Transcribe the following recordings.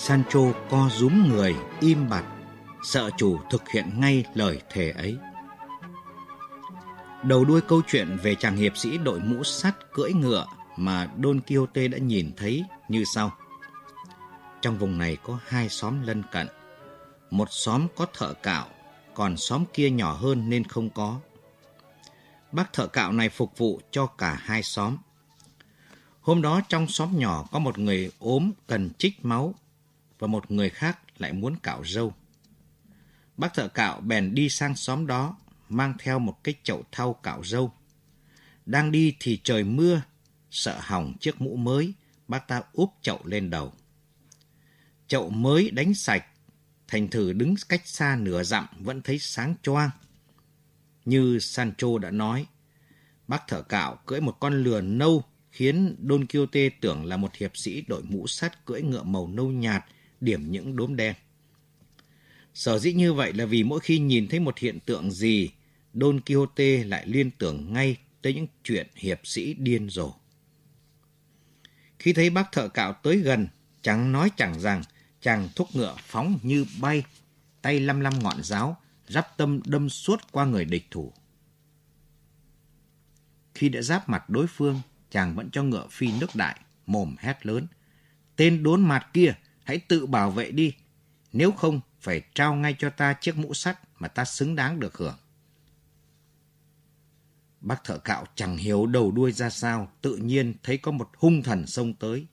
Sancho co rúm người, im bặt, sợ chủ thực hiện ngay lời thề ấy. Đầu đuôi câu chuyện về chàng hiệp sĩ đội mũ sắt cưỡi ngựa mà Don Quixote đã nhìn thấy như sau. Trong vùng này có hai xóm lân cận. Một xóm có thợ cạo, còn xóm kia nhỏ hơn nên không có. Bác thợ cạo này phục vụ cho cả hai xóm. Hôm đó trong xóm nhỏ có một người ốm cần trích máu và một người khác lại muốn cạo râu. Bác thợ cạo bèn đi sang xóm đó mang theo một cái chậu thau cạo râu. Đang đi thì trời mưa, sợ hỏng chiếc mũ mới, bác ta úp chậu lên đầu. Chậu mới đánh sạch, thành thử đứng cách xa nửa dặm vẫn thấy sáng choang. Như Sancho đã nói, bác thợ cạo cưỡi một con lừa nâu khiến Don Quixote tưởng là một hiệp sĩ đội mũ sắt cưỡi ngựa màu nâu nhạt điểm những đốm đen. Sở dĩ như vậy là vì mỗi khi nhìn thấy một hiện tượng gì, Don Quixote lại liên tưởng ngay tới những chuyện hiệp sĩ điên rồ. Khi thấy bác thợ cạo tới gần, chẳng nói chẳng rằng, chàng thúc ngựa phóng như bay, tay lăm lăm ngọn giáo, giáp tâm đâm suốt qua người địch thủ. Khi đã giáp mặt đối phương, chàng vẫn cho ngựa phi nước đại, mồm hét lớn. Tên đốn mặt kia, hãy tự bảo vệ đi, nếu không phải trao ngay cho ta chiếc mũ sắt mà ta xứng đáng được hưởng. Bác thợ cạo chẳng hiểu đầu đuôi ra sao, tự nhiên thấy có một hung thần xông tới.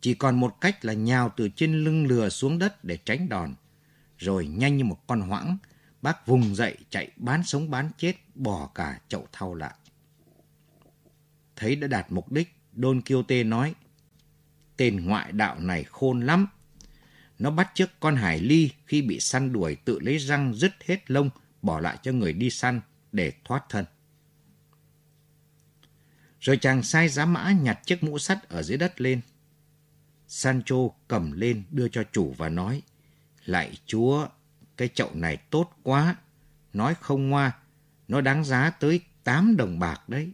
Chỉ còn một cách là nhào từ trên lưng lừa xuống đất để tránh đòn. Rồi nhanh như một con hoãng, bác vùng dậy chạy bán sống bán chết, bỏ cả chậu thau lại. Thấy đã đạt mục đích, Don Quixote nói, tên ngoại đạo này khôn lắm. Nó bắt chước con hải ly khi bị săn đuổi tự lấy răng dứt hết lông, bỏ lại cho người đi săn để thoát thân. Rồi chàng sai giá mã nhặt chiếc mũ sắt ở dưới đất lên. Sancho cầm lên đưa cho chủ và nói, Lạy chúa, cái chậu này tốt quá. Nói không ngoa, nó đáng giá tới 8 đồng bạc đấy.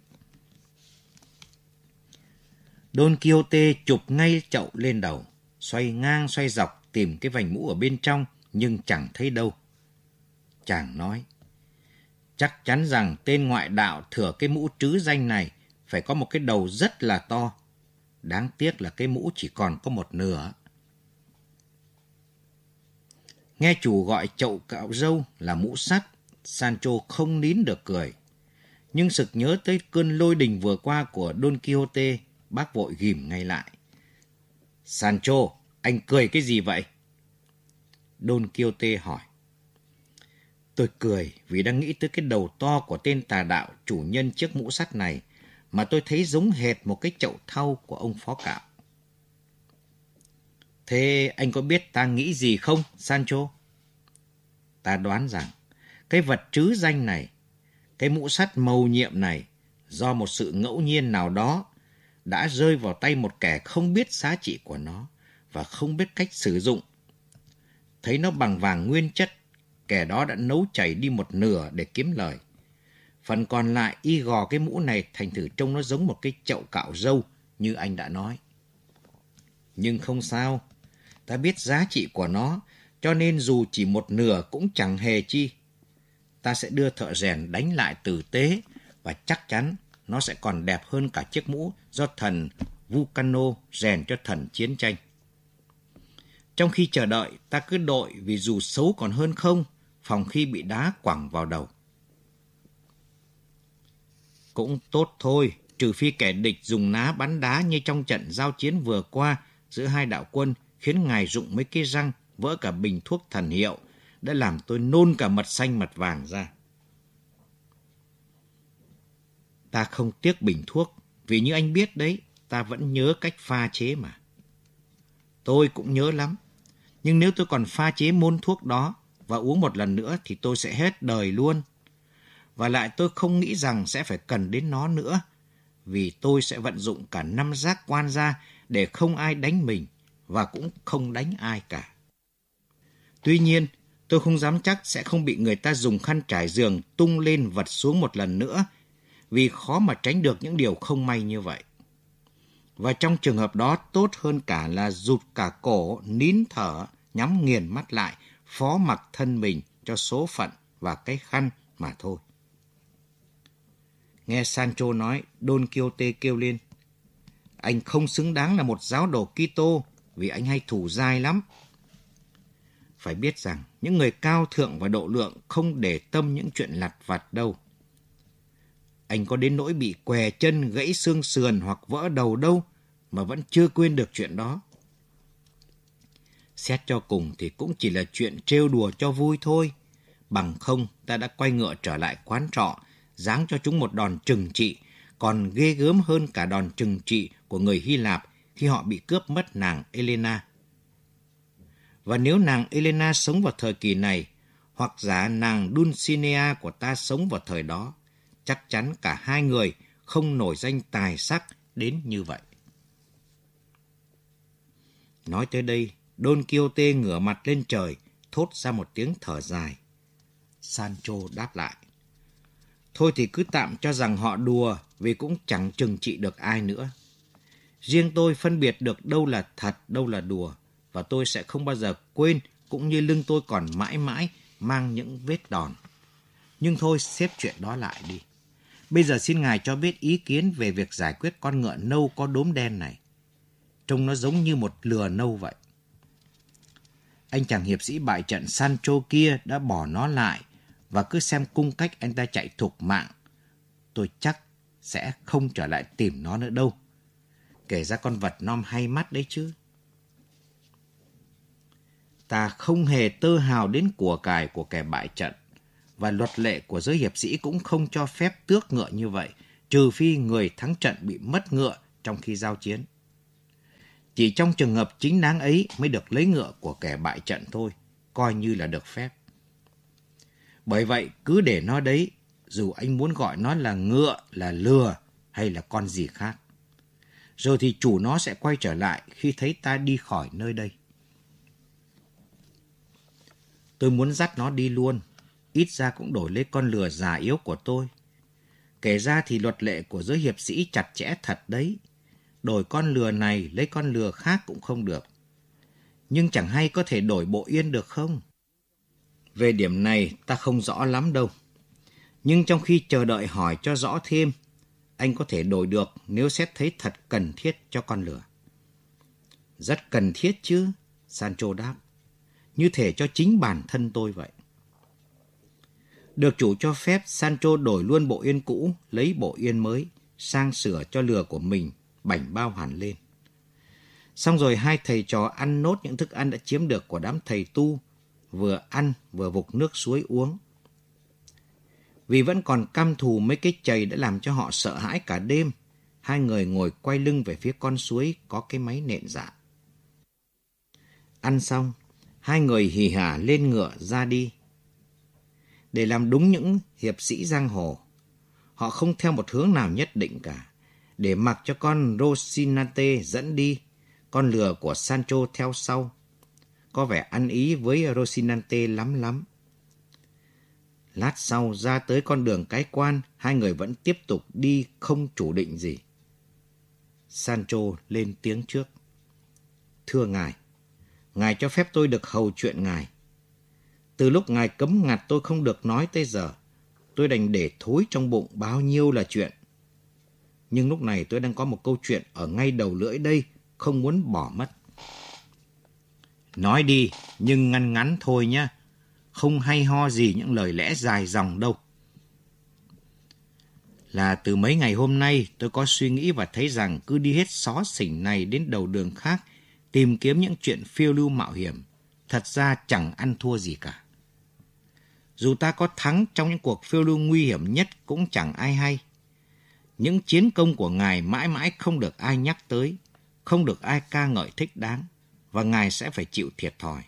Don Quixote chụp ngay chậu lên đầu, xoay ngang xoay dọc tìm cái vành mũ ở bên trong nhưng chẳng thấy đâu. Chàng nói, chắc chắn rằng tên ngoại đạo thừa cái mũ trứ danh này phải có một cái đầu rất là to. Đáng tiếc là cái mũ chỉ còn có một nửa. Nghe chủ gọi chậu cạo râu là mũ sắt, Sancho không nín được cười. Nhưng sực nhớ tới cơn lôi đình vừa qua của Don Quixote, bác vội ghim ngay lại. Sancho, anh cười cái gì vậy? Don Quixote hỏi. Tôi cười vì đang nghĩ tới cái đầu to của tên tà đạo chủ nhân chiếc mũ sắt này mà tôi thấy giống hệt một cái chậu thau của ông phó cạo. Thế anh có biết ta nghĩ gì không, Sancho? Ta đoán rằng cái vật trứ danh này, cái mũ sắt màu nhiệm này, do một sự ngẫu nhiên nào đó đã rơi vào tay một kẻ không biết giá trị của nó và không biết cách sử dụng. Thấy nó bằng vàng nguyên chất, kẻ đó đã nấu chảy đi một nửa để kiếm lời. Phần còn lại y gò cái mũ này thành thử trông nó giống một cái chậu cạo râu như anh đã nói. Nhưng không sao, ta biết giá trị của nó, cho nên dù chỉ một nửa cũng chẳng hề chi. Ta sẽ đưa thợ rèn đánh lại tử tế và chắc chắn nó sẽ còn đẹp hơn cả chiếc mũ do thần Vulcano rèn cho thần chiến tranh. Trong khi chờ đợi, ta cứ đội vì dù xấu còn hơn không, phòng khi bị đá quẳng vào đầu. Cũng tốt thôi, trừ phi kẻ địch dùng ná bắn đá như trong trận giao chiến vừa qua giữa hai đạo quân khiến ngài rụng mấy cái răng vỡ cả bình thuốc thần hiệu, đã làm tôi nôn cả mật xanh mật vàng ra. Ta không tiếc bình thuốc, vì như anh biết đấy, ta vẫn nhớ cách pha chế mà. Tôi cũng nhớ lắm, nhưng nếu tôi còn pha chế môn thuốc đó và uống một lần nữa thì tôi sẽ hết đời luôn. Và lại tôi không nghĩ rằng sẽ phải cần đến nó nữa, vì tôi sẽ vận dụng cả năm giác quan ra để không ai đánh mình và cũng không đánh ai cả. Tuy nhiên, tôi không dám chắc sẽ không bị người ta dùng khăn trải giường tung lên vật xuống một lần nữa, vì khó mà tránh được những điều không may như vậy. Và trong trường hợp đó tốt hơn cả là rụt cả cổ, nín thở, nhắm nghiền mắt lại, phó mặc thân mình cho số phận và cái khăn mà thôi. Nghe Sancho nói, Don Quixote kêu lên. Anh không xứng đáng là một giáo đồ Kitô vì anh hay thủ dai lắm. Phải biết rằng, những người cao thượng và độ lượng không để tâm những chuyện lặt vặt đâu. Anh có đến nỗi bị què chân, gãy xương sườn hoặc vỡ đầu đâu mà vẫn chưa quên được chuyện đó. Xét cho cùng thì cũng chỉ là chuyện trêu đùa cho vui thôi. Bằng không ta đã quay ngựa trở lại quán trọ, giáng cho chúng một đòn trừng trị, còn ghê gớm hơn cả đòn trừng trị của người Hy Lạp khi họ bị cướp mất nàng Elena. Và nếu nàng Elena sống vào thời kỳ này, hoặc giả nàng Dulcinea của ta sống vào thời đó, chắc chắn cả hai người không nổi danh tài sắc đến như vậy. Nói tới đây, Don Quixote ngửa mặt lên trời, thốt ra một tiếng thở dài. Sancho đáp lại. Thôi thì cứ tạm cho rằng họ đùa vì cũng chẳng trừng trị được ai nữa. Riêng tôi phân biệt được đâu là thật, đâu là đùa và tôi sẽ không bao giờ quên cũng như lưng tôi còn mãi mãi mang những vết đòn. Nhưng thôi xếp chuyện đó lại đi. Bây giờ xin ngài cho biết ý kiến về việc giải quyết con ngựa nâu có đốm đen này. Trông nó giống như một lừa nâu vậy. Anh chàng hiệp sĩ bại trận Sancho kia đã bỏ nó lại và cứ xem cung cách anh ta chạy thục mạng. Tôi chắc sẽ không trở lại tìm nó nữa đâu. Kể ra con vật non hay mắt đấy chứ. Ta không hề tơ hào đến của cải của kẻ bại trận và luật lệ của giới hiệp sĩ cũng không cho phép tước ngựa như vậy, trừ phi người thắng trận bị mất ngựa trong khi giao chiến. Chỉ trong trường hợp chính đáng ấy mới được lấy ngựa của kẻ bại trận thôi, coi như là được phép. Bởi vậy, cứ để nó đấy, dù anh muốn gọi nó là ngựa, là lừa hay là con gì khác. Rồi thì chủ nó sẽ quay trở lại khi thấy ta đi khỏi nơi đây. Tôi muốn dắt nó đi luôn, ít ra cũng đổi lấy con lừa già yếu của tôi. Kể ra thì luật lệ của giới hiệp sĩ chặt chẽ thật đấy. Đổi con lừa này lấy con lừa khác cũng không được. Nhưng chẳng hay có thể đổi bộ yên được không? Về điểm này ta không rõ lắm đâu. Nhưng trong khi chờ đợi hỏi cho rõ thêm, anh có thể đổi được nếu xét thấy thật cần thiết cho con lừa. Rất cần thiết chứ, Sancho đáp. Như thể cho chính bản thân tôi vậy. Được chủ cho phép, Sancho đổi luôn bộ yên cũ, lấy bộ yên mới, sang sửa cho lừa của mình, bảnh bao hẳn lên. Xong rồi hai thầy trò ăn nốt những thức ăn đã chiếm được của đám thầy tu, vừa ăn vừa vục nước suối uống. Vì vẫn còn căm thù mấy cái chày đã làm cho họ sợ hãi cả đêm, hai người ngồi quay lưng về phía con suối có cái máy nện dạ. Ăn xong, hai người hì hả lên ngựa ra đi để làm đúng những hiệp sĩ giang hồ. Họ không theo một hướng nào nhất định cả, để mặc cho con Rosinante dẫn đi, con lừa của Sancho theo sau. Có vẻ ăn ý với Rosinante lắm lắm. Lát sau ra tới con đường cái quan, hai người vẫn tiếp tục đi không chủ định gì. Sancho lên tiếng trước. Thưa ngài, ngài cho phép tôi được hầu chuyện ngài. Từ lúc ngài cấm ngặt tôi không được nói tới giờ, tôi đành để thối trong bụng bao nhiêu là chuyện. Nhưng lúc này tôi đang có một câu chuyện ở ngay đầu lưỡi đây, không muốn bỏ mất. Nói đi, nhưng ngăn ngắn thôi nhé. Không hay ho gì những lời lẽ dài dòng đâu. Là từ mấy ngày hôm nay tôi có suy nghĩ và thấy rằng cứ đi hết xó xỉnh này đến đầu đường khác, tìm kiếm những chuyện phiêu lưu mạo hiểm, thật ra chẳng ăn thua gì cả. Dù ta có thắng trong những cuộc phiêu lưu nguy hiểm nhất cũng chẳng ai hay. Những chiến công của Ngài mãi mãi không được ai nhắc tới, không được ai ca ngợi thích đáng, và Ngài sẽ phải chịu thiệt thòi.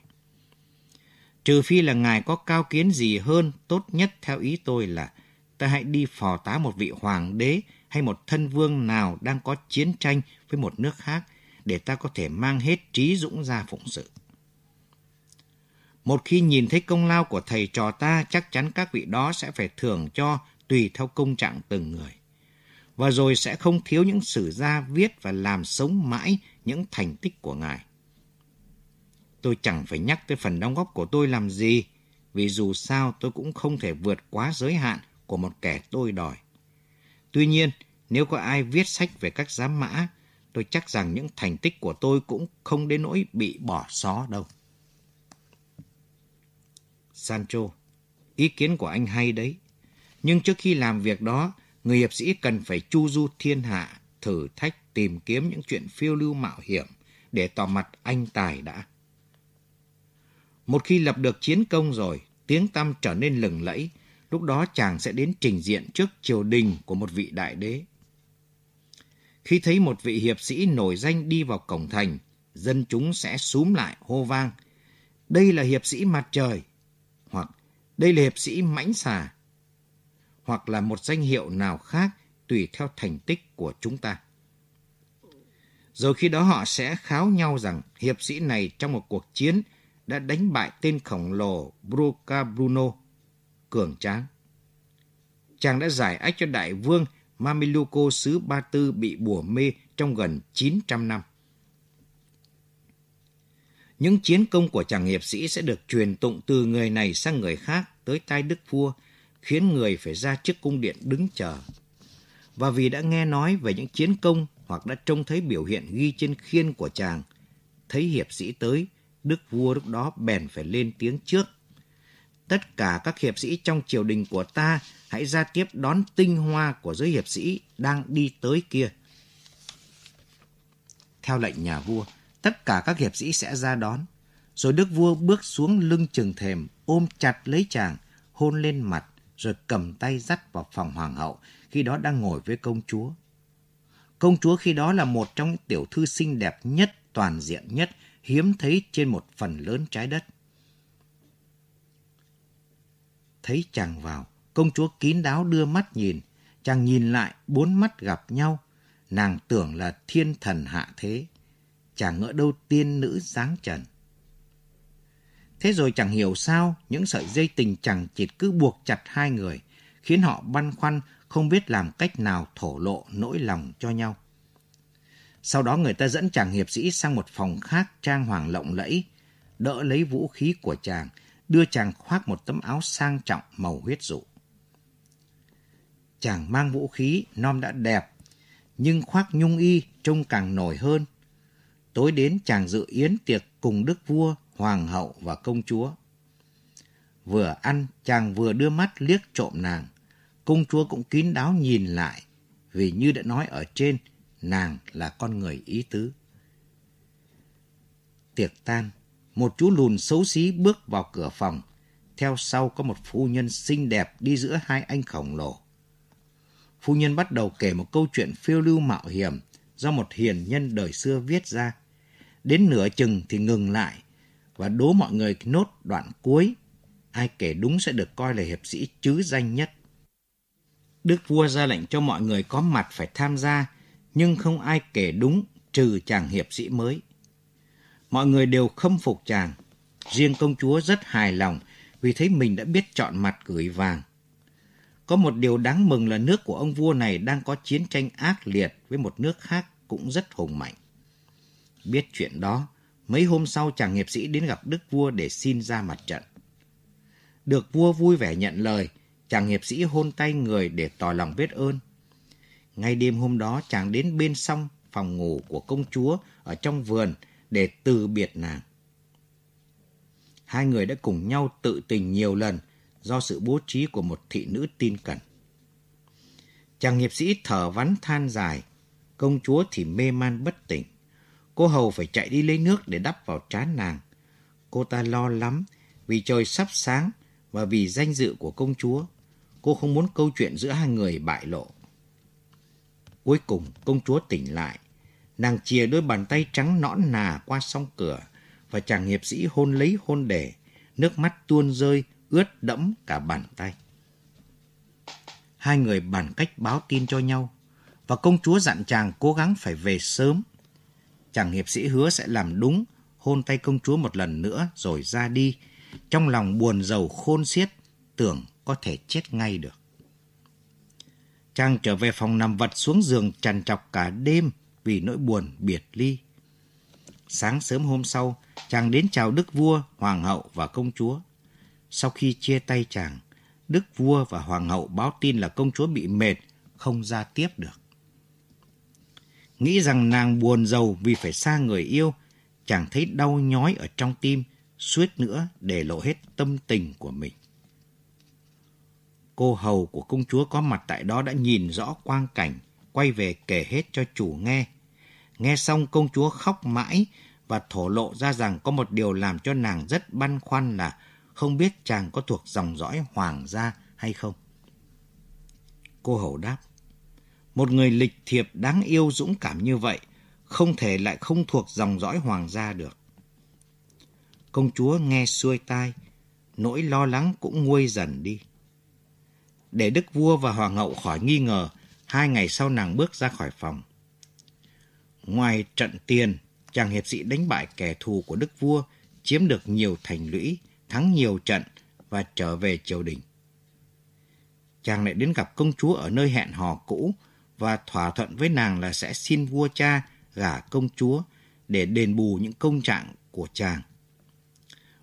Trừ phi là Ngài có cao kiến gì hơn, tốt nhất theo ý tôi là ta hãy đi phò tá một vị hoàng đế hay một thân vương nào đang có chiến tranh với một nước khác để ta có thể mang hết trí dũng ra phụng sự. Một khi nhìn thấy công lao của thầy trò ta, chắc chắn các vị đó sẽ phải thưởng cho tùy theo công trạng từng người và rồi sẽ không thiếu những sử gia viết và làm sống mãi những thành tích của ngài. Tôi chẳng phải nhắc tới phần đóng góp của tôi làm gì, vì dù sao tôi cũng không thể vượt quá giới hạn của một kẻ tôi đòi. Tuy nhiên, nếu có ai viết sách về các giám mã, tôi chắc rằng những thành tích của tôi cũng không đến nỗi bị bỏ xó đâu. Sancho, ý kiến của anh hay đấy. Nhưng trước khi làm việc đó, người hiệp sĩ cần phải chu du thiên hạ, thử thách tìm kiếm những chuyện phiêu lưu mạo hiểm để tỏ mặt anh tài đã. Một khi lập được chiến công rồi, tiếng tăm trở nên lừng lẫy, lúc đó chàng sẽ đến trình diện trước triều đình của một vị đại đế. Khi thấy một vị hiệp sĩ nổi danh đi vào cổng thành, dân chúng sẽ súm lại hô vang. Đây là hiệp sĩ mặt trời, hoặc đây là hiệp sĩ mãnh xà, hoặc là một danh hiệu nào khác tùy theo thành tích của chúng ta. Rồi khi đó họ sẽ kháo nhau rằng hiệp sĩ này trong một cuộc chiến đã đánh bại tên khổng lồ Broca Bruno, cường tráng. Chàng đã giải ách cho đại vương Mameluco xứ Ba Tư bị bùa mê trong gần 900 năm. Những chiến công của chàng hiệp sĩ sẽ được truyền tụng từ người này sang người khác tới tai đức vua, khiến người phải ra trước cung điện đứng chờ. Và vì đã nghe nói về những chiến công hoặc đã trông thấy biểu hiện ghi trên khiên của chàng, thấy hiệp sĩ tới, đức vua lúc đó bèn phải lên tiếng trước. Tất cả các hiệp sĩ trong triều đình của ta hãy ra tiếp đón tinh hoa của giới hiệp sĩ đang đi tới kia. Theo lệnh nhà vua, tất cả các hiệp sĩ sẽ ra đón. Rồi đức vua bước xuống lưng chừng thềm, ôm chặt lấy chàng, hôn lên mặt, rồi cầm tay dắt vào phòng hoàng hậu, khi đó đang ngồi với công chúa. Công chúa khi đó là một trong những tiểu thư xinh đẹp nhất, toàn diện nhất, hiếm thấy trên một phần lớn trái đất. Thấy chàng vào, công chúa kín đáo đưa mắt nhìn, chàng nhìn lại, bốn mắt gặp nhau, nàng tưởng là thiên thần hạ thế, chàng ngỡ đâu tiên nữ dáng trần. Thế rồi chẳng hiểu sao những sợi dây tình chẳng chịt cứ buộc chặt hai người, khiến họ băn khoăn không biết làm cách nào thổ lộ nỗi lòng cho nhau. Sau đó người ta dẫn chàng hiệp sĩ sang một phòng khác trang hoàng lộng lẫy, đỡ lấy vũ khí của chàng, đưa chàng khoác một tấm áo sang trọng màu huyết dụ. Chàng mang vũ khí, non đã đẹp, nhưng khoác nhung y trông càng nổi hơn. Tối đến chàng dự yến tiệc cùng đức vua, hoàng hậu và công chúa. Vừa ăn, chàng vừa đưa mắt liếc trộm nàng. Công chúa cũng kín đáo nhìn lại, vì như đã nói ở trên, nàng là con người ý tứ. Tiệc tan, một chú lùn xấu xí bước vào cửa phòng. Theo sau có một phu nhân xinh đẹp đi giữa hai anh khổng lồ. Phu nhân bắt đầu kể một câu chuyện phiêu lưu mạo hiểm do một hiền nhân đời xưa viết ra. Đến nửa chừng thì ngừng lại và đố mọi người nốt đoạn cuối. Ai kể đúng sẽ được coi là hiệp sĩ chứ danh nhất. Đức vua ra lệnh cho mọi người có mặt phải tham gia, nhưng không ai kể đúng trừ chàng hiệp sĩ mới. Mọi người đều khâm phục chàng. Riêng công chúa rất hài lòng vì thấy mình đã biết chọn mặt gửi vàng. Có một điều đáng mừng là nước của ông vua này đang có chiến tranh ác liệt với một nước khác cũng rất hùng mạnh. Biết chuyện đó, mấy hôm sau chàng hiệp sĩ đến gặp đức vua để xin ra mặt trận. Được vua vui vẻ nhận lời, chàng hiệp sĩ hôn tay người để tỏ lòng biết ơn. Ngay đêm hôm đó chàng đến bên sông phòng ngủ của công chúa ở trong vườn để từ biệt nàng. Hai người đã cùng nhau tự tình nhiều lần do sự bố trí của một thị nữ tin cẩn. Chàng hiệp sĩ thở vắn than dài, công chúa thì mê man bất tỉnh. Cô hầu phải chạy đi lấy nước để đắp vào trán nàng. Cô ta lo lắm vì trời sắp sáng và vì danh dự của công chúa. Cô không muốn câu chuyện giữa hai người bại lộ. Cuối cùng công chúa tỉnh lại. Nàng chìa đôi bàn tay trắng nõn nà qua song cửa và chàng hiệp sĩ hôn lấy hôn để, nước mắt tuôn rơi ướt đẫm cả bàn tay. Hai người bàn cách báo tin cho nhau và công chúa dặn chàng cố gắng phải về sớm. Chàng hiệp sĩ hứa sẽ làm đúng, hôn tay công chúa một lần nữa rồi ra đi, trong lòng buồn giàu khôn xiết, tưởng có thể chết ngay được. Chàng trở về phòng nằm vật xuống giường trằn trọc cả đêm vì nỗi buồn biệt ly. Sáng sớm hôm sau, chàng đến chào đức vua, hoàng hậu và công chúa. Sau khi chia tay chàng, đức vua và hoàng hậu báo tin là công chúa bị mệt, không ra tiếp được. Nghĩ rằng nàng buồn giàu vì phải xa người yêu, chàng thấy đau nhói ở trong tim, suýt nữa để lộ hết tâm tình của mình. Cô hầu của công chúa có mặt tại đó đã nhìn rõ quang cảnh, quay về kể hết cho chủ nghe. Nghe xong công chúa khóc mãi và thổ lộ ra rằng có một điều làm cho nàng rất băn khoăn là không biết chàng có thuộc dòng dõi hoàng gia hay không. Cô hầu đáp, một người lịch thiệp đáng yêu dũng cảm như vậy không thể lại không thuộc dòng dõi hoàng gia được. Công chúa nghe xuôi tai, nỗi lo lắng cũng nguôi dần đi. Để đức vua và hoàng hậu khỏi nghi ngờ, hai ngày sau nàng bước ra khỏi phòng. Ngoài trận tiền, chàng hiệp sĩ đánh bại kẻ thù của đức vua, chiếm được nhiều thành lũy, thắng nhiều trận và trở về triều đình. Chàng lại đến gặp công chúa ở nơi hẹn hò cũ và thỏa thuận với nàng là sẽ xin vua cha gả công chúa để đền bù những công trạng của chàng.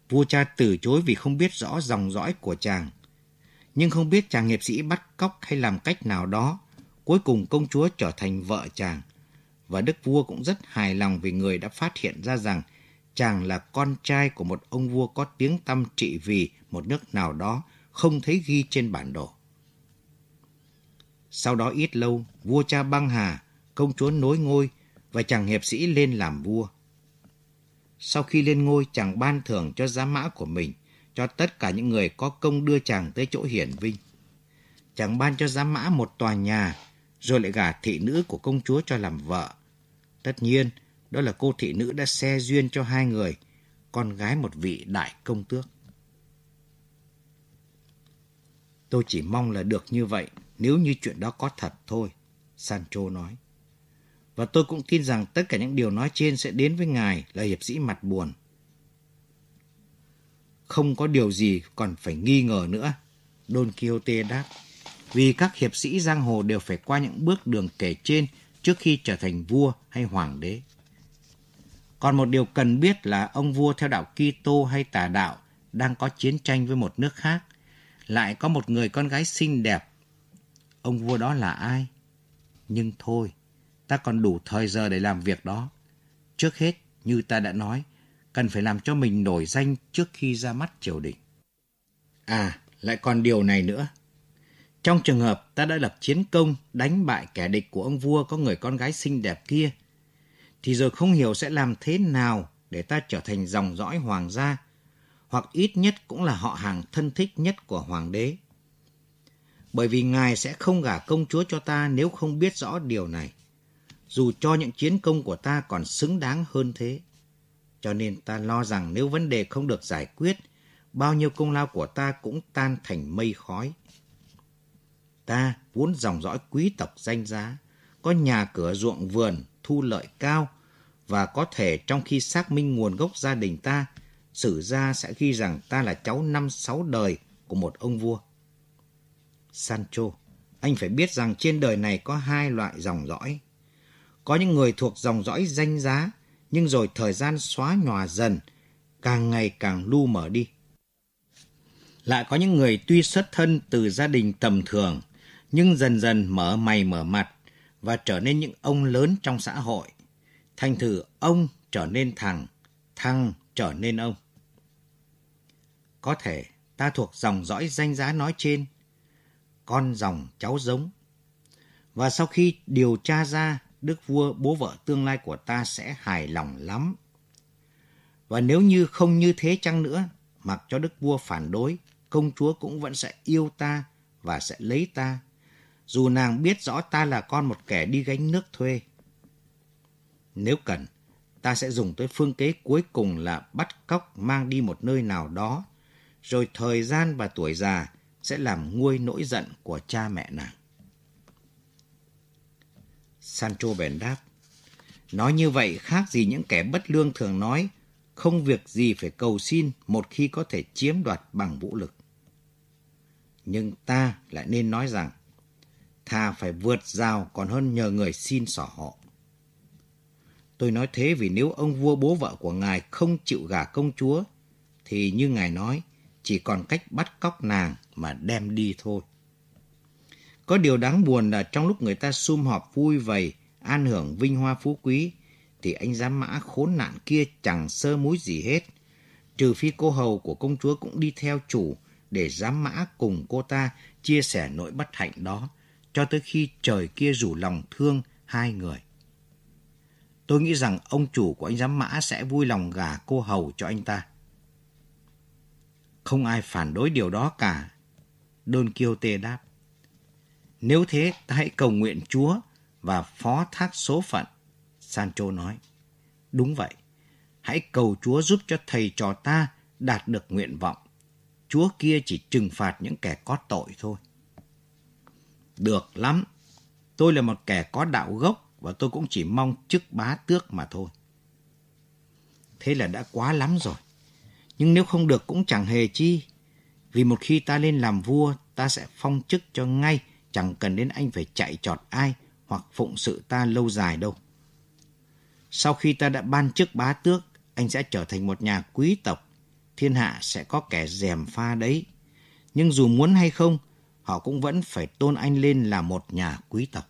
Vua cha từ chối vì không biết rõ dòng dõi của chàng. Nhưng không biết chàng hiệp sĩ bắt cóc hay làm cách nào đó, cuối cùng công chúa trở thành vợ chàng. Và đức vua cũng rất hài lòng vì người đã phát hiện ra rằng chàng là con trai của một ông vua có tiếng tăm trị vì một nước nào đó không thấy ghi trên bản đồ. Sau đó ít lâu, vua cha băng hà, công chúa nối ngôi và chàng hiệp sĩ lên làm vua. Sau khi lên ngôi, chàng ban thưởng cho giá mã của mình, cho tất cả những người có công đưa chàng tới chỗ hiển vinh. Chàng ban cho giá mã một tòa nhà, rồi lại gả thị nữ của công chúa cho làm vợ. Tất nhiên, đó là cô thị nữ đã xe duyên cho hai người, con gái một vị đại công tước. Tôi chỉ mong là được như vậy nếu như chuyện đó có thật thôi, Sancho nói. Và tôi cũng tin rằng tất cả những điều nói trên sẽ đến với ngài là hiệp sĩ mặt buồn. Không có điều gì còn phải nghi ngờ nữa, Don Quixote đáp. Vì các hiệp sĩ giang hồ đều phải qua những bước đường kể trên trước khi trở thành vua hay hoàng đế. Còn một điều cần biết là ông vua theo đạo Kitô hay tà đạo đang có chiến tranh với một nước khác, lại có một người con gái xinh đẹp. Ông vua đó là ai? Nhưng thôi, ta còn đủ thời giờ để làm việc đó. Trước hết, như ta đã nói, cần phải làm cho mình nổi danh trước khi ra mắt triều đình. À, lại còn điều này nữa. Trong trường hợp ta đã lập chiến công đánh bại kẻ địch của ông vua có người con gái xinh đẹp kia, thì rồi không hiểu sẽ làm thế nào để ta trở thành dòng dõi hoàng gia, hoặc ít nhất cũng là họ hàng thân thích nhất của hoàng đế. Bởi vì ngài sẽ không gả công chúa cho ta nếu không biết rõ điều này, dù cho những chiến công của ta còn xứng đáng hơn thế. Cho nên ta lo rằng nếu vấn đề không được giải quyết, bao nhiêu công lao của ta cũng tan thành mây khói. Ta vốn dòng dõi quý tộc danh giá, có nhà cửa ruộng vườn, thu lợi cao, và có thể trong khi xác minh nguồn gốc gia đình ta, sử gia sẽ ghi rằng ta là cháu năm sáu đời của một ông vua. Sancho, anh phải biết rằng trên đời này có hai loại dòng dõi. Có những người thuộc dòng dõi danh giá, nhưng rồi thời gian xóa nhòa dần, càng ngày càng lu mở đi. Lại có những người tuy xuất thân từ gia đình tầm thường, nhưng dần dần mở mày mở mặt và trở nên những ông lớn trong xã hội. Thành thử ông trở nên thằng, thằng trở nên ông. Có thể ta thuộc dòng dõi danh giá nói trên, con dòng cháu giống. Và sau khi điều tra ra, đức vua bố vợ tương lai của ta sẽ hài lòng lắm. Và nếu như không như thế chăng nữa, mặc cho đức vua phản đối, công chúa cũng vẫn sẽ yêu ta và sẽ lấy ta, dù nàng biết rõ ta là con một kẻ đi gánh nước thuê. Nếu cần, ta sẽ dùng tới phương kế cuối cùng là bắt cóc mang đi một nơi nào đó, rồi thời gian và tuổi già sẽ làm nguôi nỗi giận của cha mẹ nàng. Sancho bèn đáp, nói như vậy khác gì những kẻ bất lương thường nói, không việc gì phải cầu xin một khi có thể chiếm đoạt bằng vũ lực. Nhưng ta lại nên nói rằng, thà phải vượt rào còn hơn nhờ người xin xỏ họ. Tôi nói thế vì nếu ông vua bố vợ của ngài không chịu gả công chúa, thì như ngài nói, chỉ còn cách bắt cóc nàng mà đem đi thôi. Có điều đáng buồn là trong lúc người ta sum họp vui vầy, an hưởng vinh hoa phú quý, thì anh giám mã khốn nạn kia chẳng sơ múi gì hết. Trừ phi cô hầu của công chúa cũng đi theo chủ để giám mã cùng cô ta chia sẻ nỗi bất hạnh đó, cho tới khi trời kia rủ lòng thương hai người. Tôi nghĩ rằng ông chủ của anh giám mã sẽ vui lòng gả cô hầu cho anh ta. Không ai phản đối điều đó cả. Don Quixote đáp. Nếu thế, ta hãy cầu nguyện Chúa và phó thác số phận. Sancho nói. Đúng vậy. Hãy cầu Chúa giúp cho thầy trò ta đạt được nguyện vọng. Chúa kia chỉ trừng phạt những kẻ có tội thôi. Được lắm. Tôi là một kẻ có đạo gốc và tôi cũng chỉ mong chức bá tước mà thôi. Thế là đã quá lắm rồi. Nhưng nếu không được cũng chẳng hề chi. Vì một khi ta lên làm vua, ta sẽ phong chức cho ngay, chẳng cần đến anh phải chạy trọt ai hoặc phụng sự ta lâu dài đâu. Sau khi ta đã ban chức bá tước, anh sẽ trở thành một nhà quý tộc. Thiên hạ sẽ có kẻ dèm pha đấy. Nhưng dù muốn hay không, họ cũng vẫn phải tôn anh lên là một nhà quý tộc.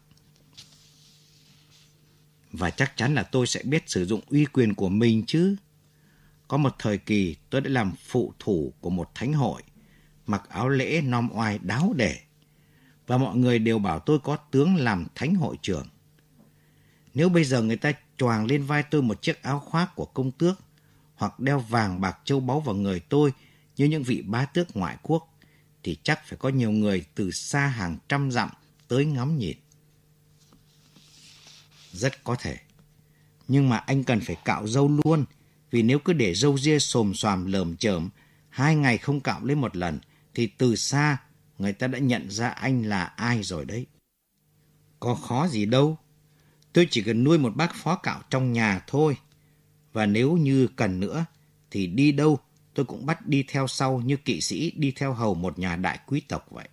Và chắc chắn là tôi sẽ biết sử dụng uy quyền của mình chứ. Có một thời kỳ tôi đã làm phụ thủ của một thánh hội, mặc áo lễ nom oai đáo để. Và mọi người đều bảo tôi có tướng làm thánh hội trưởng. Nếu bây giờ người ta choàng lên vai tôi một chiếc áo khoác của công tước, hoặc đeo vàng bạc châu báu vào người tôi như những vị bá tước ngoại quốc, thì chắc phải có nhiều người từ xa hàng trăm dặm tới ngắm nhìn. Rất có thể. Nhưng mà anh cần phải cạo râu luôn, vì nếu cứ để râu ria xồm xoàm lởm chởm, hai ngày không cạo lên một lần, thì từ xa người ta đã nhận ra anh là ai rồi đấy. Có khó gì đâu. Tôi chỉ cần nuôi một bác phó cạo trong nhà thôi. Và nếu như cần nữa, thì đi đâu tôi cũng bắt đi theo sau như kỵ sĩ đi theo hầu một nhà đại quý tộc vậy.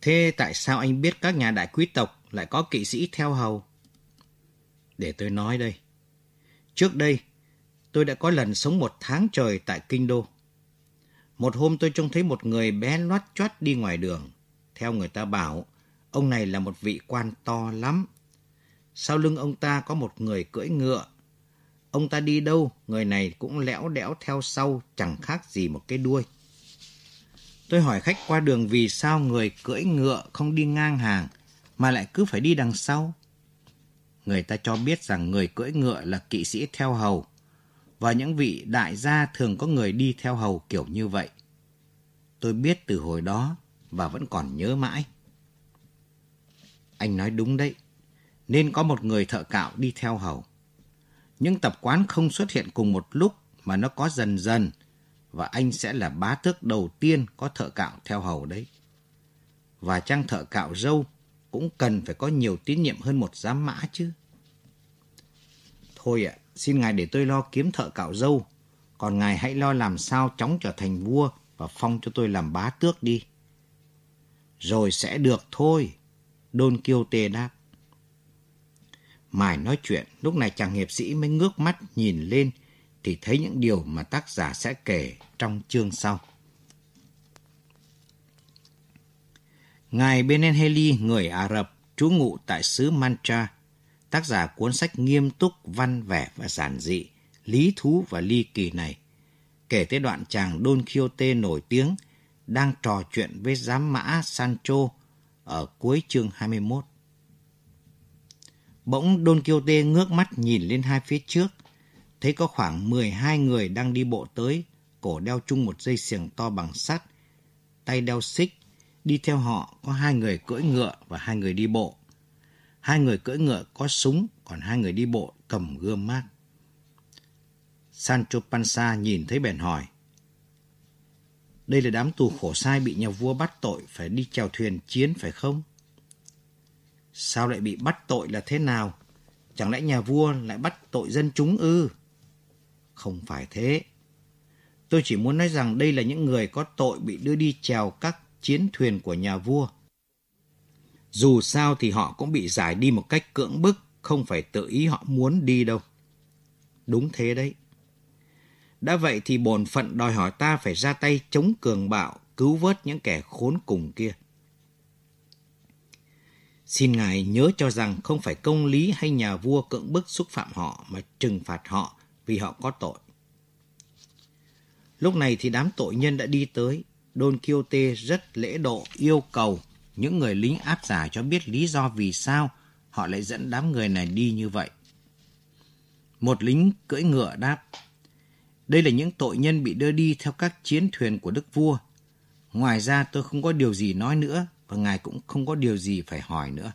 Thế tại sao anh biết các nhà đại quý tộc lại có kỵ sĩ theo hầu? Để tôi nói đây. Trước đây, tôi đã có lần sống một tháng trời tại Kinh Đô. Một hôm tôi trông thấy một người bé loát choát đi ngoài đường. Theo người ta bảo, ông này là một vị quan to lắm. Sau lưng ông ta có một người cưỡi ngựa. Ông ta đi đâu, người này cũng lẽo đẽo theo sau, chẳng khác gì một cái đuôi. Tôi hỏi khách qua đường vì sao người cưỡi ngựa không đi ngang hàng, mà lại cứ phải đi đằng sau. Người ta cho biết rằng người cưỡi ngựa là kỵ sĩ theo hầu, và những vị đại gia thường có người đi theo hầu kiểu như vậy. Tôi biết từ hồi đó và vẫn còn nhớ mãi. Anh nói đúng đấy, nên có một người thợ cạo đi theo hầu. Những tập quán không xuất hiện cùng một lúc mà nó có dần dần, và anh sẽ là bá tước đầu tiên có thợ cạo theo hầu đấy. Và trang thợ cạo râu cũng cần phải có nhiều tín nhiệm hơn một giám mã chứ. Thôi ạ, xin ngài để tôi lo kiếm thợ cạo dâu, còn ngài hãy lo làm sao chóng trở thành vua và phong cho tôi làm bá tước đi. Rồi sẽ được thôi, Don Quixote đáp. Mải nói chuyện, lúc này chàng hiệp sĩ mới ngước mắt nhìn lên thì thấy những điều mà tác giả sẽ kể trong chương sau. Ngài Benenheli, người Ả Rập, trú ngụ tại xứ Mancha, tác giả cuốn sách nghiêm túc, văn vẻ và giản dị, lý thú và ly kỳ này, kể tới đoạn chàng Don Quixote nổi tiếng đang trò chuyện với giám mã Sancho ở cuối chương 21. Bỗng Don Quixote ngước mắt nhìn lên hai phía trước, thấy có khoảng 12 người đang đi bộ tới, cổ đeo chung một dây xiềng to bằng sắt, tay đeo xích, đi theo họ có hai người cưỡi ngựa và hai người đi bộ. Hai người cưỡi ngựa có súng, còn hai người đi bộ cầm gươm mát. Sancho Panza nhìn thấy bèn hỏi. Đây là đám tù khổ sai bị nhà vua bắt tội phải đi chèo thuyền chiến phải không? Sao lại bị bắt tội là thế nào? Chẳng lẽ nhà vua lại bắt tội dân chúng ư? Không phải thế. Tôi chỉ muốn nói rằng đây là những người có tội bị đưa đi chèo các chiến thuyền của nhà vua. Dù sao thì họ cũng bị giải đi một cách cưỡng bức, không phải tự ý họ muốn đi đâu. Đúng thế đấy. Đã vậy thì bổn phận đòi hỏi ta phải ra tay chống cường bạo, cứu vớt những kẻ khốn cùng kia. Xin Ngài nhớ cho rằng không phải công lý hay nhà vua cưỡng bức xúc phạm họ mà trừng phạt họ vì họ có tội. Lúc này thì đám tội nhân đã đi tới. Don Quixote rất lễ độ yêu cầu những người lính áp giải cho biết lý do vì sao họ lại dẫn đám người này đi như vậy. Một lính cưỡi ngựa đáp, đây là những tội nhân bị đưa đi theo các chiến thuyền của đức vua. Ngoài ra tôi không có điều gì nói nữa và ngài cũng không có điều gì phải hỏi nữa.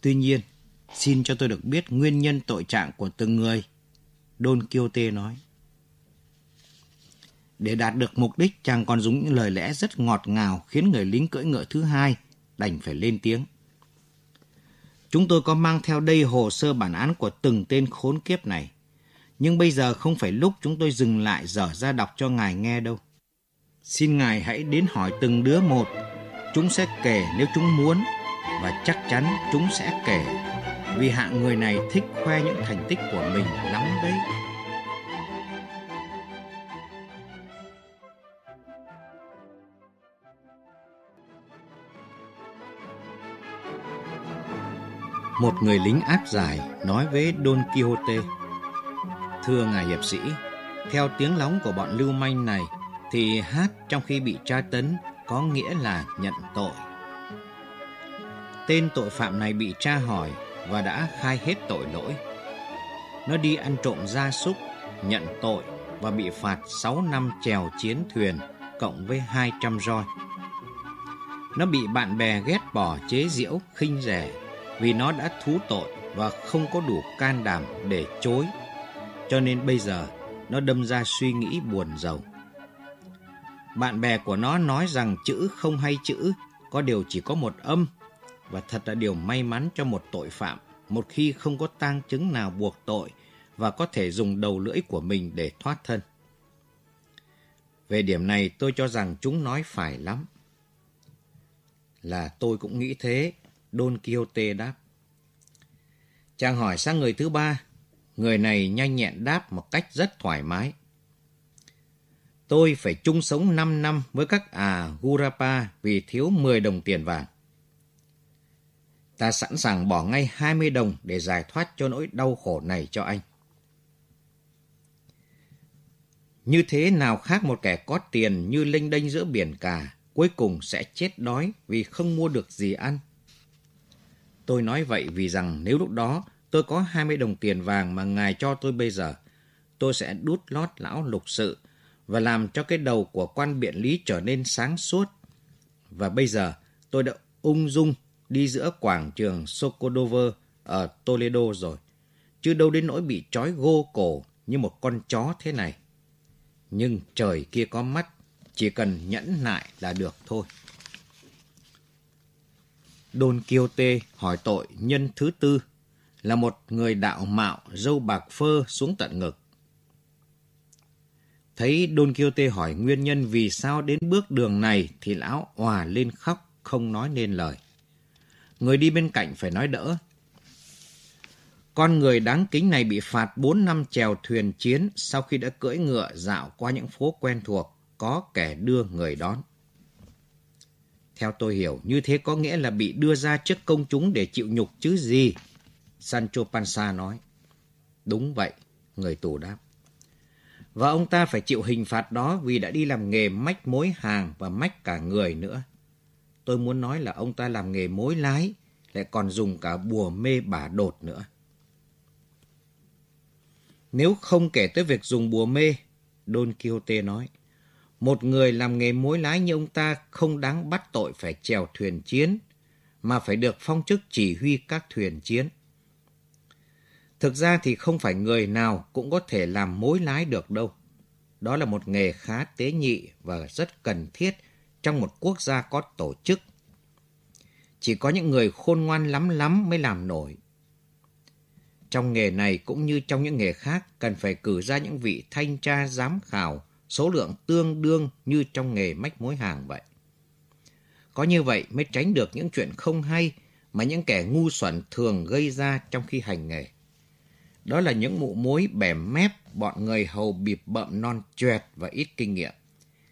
Tuy nhiên, xin cho tôi được biết nguyên nhân tội trạng của từng người. Don Quixote nói. Để đạt được mục đích, chàng còn dùng những lời lẽ rất ngọt ngào khiến người lính cưỡi ngựa thứ hai đành phải lên tiếng. Chúng tôi có mang theo đây hồ sơ bản án của từng tên khốn kiếp này. Nhưng bây giờ không phải lúc chúng tôi dừng lại dở ra đọc cho ngài nghe đâu. Xin ngài hãy đến hỏi từng đứa một. Chúng sẽ kể nếu chúng muốn và chắc chắn chúng sẽ kể vì hạng người này thích khoe những thành tích của mình lắm đấy. Một người lính áp giải nói với Don Quixote Thưa ngài hiệp sĩ, theo tiếng lóng của bọn lưu manh này thì hát trong khi bị tra tấn có nghĩa là nhận tội. Tên tội phạm này bị tra hỏi và đã khai hết tội lỗi. Nó đi ăn trộm gia súc, nhận tội và bị phạt 6 năm chèo chiến thuyền cộng với 200 roi. Nó bị bạn bè ghét bỏ chế giễu khinh rẻ vì nó đã thú tội và không có đủ can đảm để chối. Cho nên bây giờ nó đâm ra suy nghĩ buồn rầu. Bạn bè của nó nói rằng chữ không hay chữ, có điều chỉ có một âm, và thật là điều may mắn cho một tội phạm một khi không có tang chứng nào buộc tội và có thể dùng đầu lưỡi của mình để thoát thân. Về điểm này tôi cho rằng chúng nói phải lắm. Là tôi cũng nghĩ thế, Don Quixote đáp. Chàng hỏi sang người thứ ba, người này nhanh nhẹn đáp một cách rất thoải mái. Tôi phải chung sống 5 năm với các à Gurapa vì thiếu 10 đồng tiền vàng. Ta sẵn sàng bỏ ngay 20 đồng để giải thoát cho nỗi đau khổ này cho anh. Như thế nào khác một kẻ có tiền như linh đênh giữa biển cả, cuối cùng sẽ chết đói vì không mua được gì ăn. Tôi nói vậy vì rằng nếu lúc đó tôi có 20 đồng tiền vàng mà ngài cho tôi bây giờ, tôi sẽ đút lót lão lục sự và làm cho cái đầu của quan biện lý trở nên sáng suốt. Và bây giờ tôi đã ung dung đi giữa quảng trường Sokodover ở Toledo rồi, chứ đâu đến nỗi bị trói gô cổ như một con chó thế này. Nhưng trời kia có mắt, chỉ cần nhẫn nại là được thôi. Don Quixote hỏi tội nhân thứ tư là một người đạo mạo dâu bạc phơ xuống tận ngực. Thấy Don Quixote hỏi nguyên nhân vì sao đến bước đường này thì lão òa lên khóc không nói nên lời. Người đi bên cạnh phải nói đỡ. Con người đáng kính này bị phạt 4 năm chèo thuyền chiến sau khi đã cưỡi ngựa dạo qua những phố quen thuộc, có kẻ đưa người đón. Theo tôi hiểu, như thế có nghĩa là bị đưa ra trước công chúng để chịu nhục chứ gì? Sancho Panza nói. Đúng vậy, người tù đáp. Và ông ta phải chịu hình phạt đó vì đã đi làm nghề mách mối hàng và mách cả người nữa. Tôi muốn nói là ông ta làm nghề mối lái, lại còn dùng cả bùa mê bả đột nữa. Nếu không kể tới việc dùng bùa mê, Don Quixote nói, một người làm nghề mối lái như ông ta không đáng bắt tội phải chèo thuyền chiến, mà phải được phong chức chỉ huy các thuyền chiến. Thực ra thì không phải người nào cũng có thể làm mối lái được đâu. Đó là một nghề khá tế nhị và rất cần thiết trong một quốc gia có tổ chức. Chỉ có những người khôn ngoan lắm lắm mới làm nổi. Trong nghề này cũng như trong những nghề khác cần phải cử ra những vị thanh tra giám khảo số lượng tương đương như trong nghề mách mối hàng vậy. Có như vậy mới tránh được những chuyện không hay mà những kẻ ngu xuẩn thường gây ra trong khi hành nghề. Đó là những mụ mối bẻ mép bọn người hầu bịp bậm non choẹt và ít kinh nghiệm.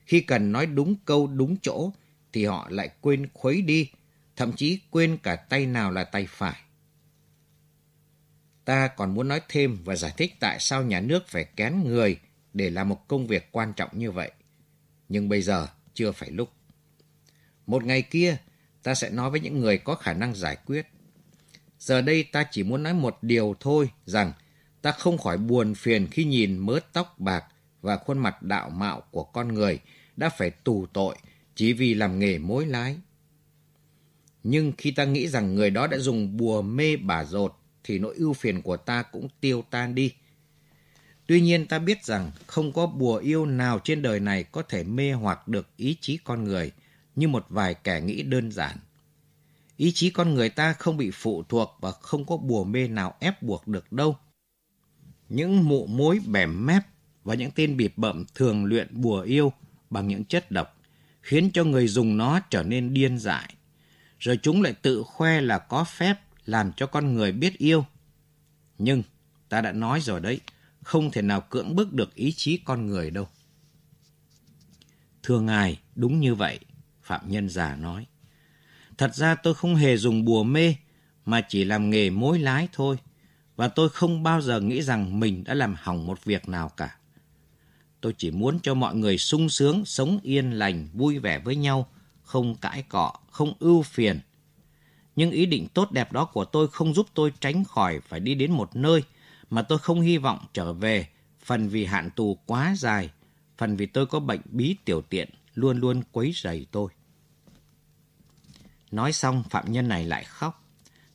Khi cần nói đúng câu đúng chỗ thì họ lại quên khuấy đi, thậm chí quên cả tay nào là tay phải. Ta còn muốn nói thêm và giải thích tại sao nhà nước phải kén người để làm một công việc quan trọng như vậy. Nhưng bây giờ chưa phải lúc. Một ngày kia, ta sẽ nói với những người có khả năng giải quyết. Giờ đây ta chỉ muốn nói một điều thôi rằng ta không khỏi buồn phiền khi nhìn mớ tóc bạc và khuôn mặt đạo mạo của con người đã phải tù tội chỉ vì làm nghề mối lái. Nhưng khi ta nghĩ rằng người đó đã dùng bùa mê bà rột thì nỗi ưu phiền của ta cũng tiêu tan đi. Tuy nhiên ta biết rằng không có bùa yêu nào trên đời này có thể mê hoặc được ý chí con người như một vài kẻ nghĩ đơn giản. Ý chí con người ta không bị phụ thuộc và không có bùa mê nào ép buộc được đâu. Những mụ mối bẻm mép và những tên bịp bậm thường luyện bùa yêu bằng những chất độc, khiến cho người dùng nó trở nên điên dại. Rồi chúng lại tự khoe là có phép làm cho con người biết yêu. Nhưng, ta đã nói rồi đấy, không thể nào cưỡng bức được ý chí con người đâu. Thưa ngài, đúng như vậy, Phạm Nhân già nói. Thật ra tôi không hề dùng bùa mê, mà chỉ làm nghề mối lái thôi. Và tôi không bao giờ nghĩ rằng mình đã làm hỏng một việc nào cả. Tôi chỉ muốn cho mọi người sung sướng, sống yên lành, vui vẻ với nhau, không cãi cọ, không ưu phiền. Nhưng ý định tốt đẹp đó của tôi không giúp tôi tránh khỏi phải đi đến một nơi mà tôi không hy vọng trở về, phần vì hạn tù quá dài, phần vì tôi có bệnh bí tiểu tiện luôn luôn quấy rầy tôi. Nói xong, phạm nhân này lại khóc.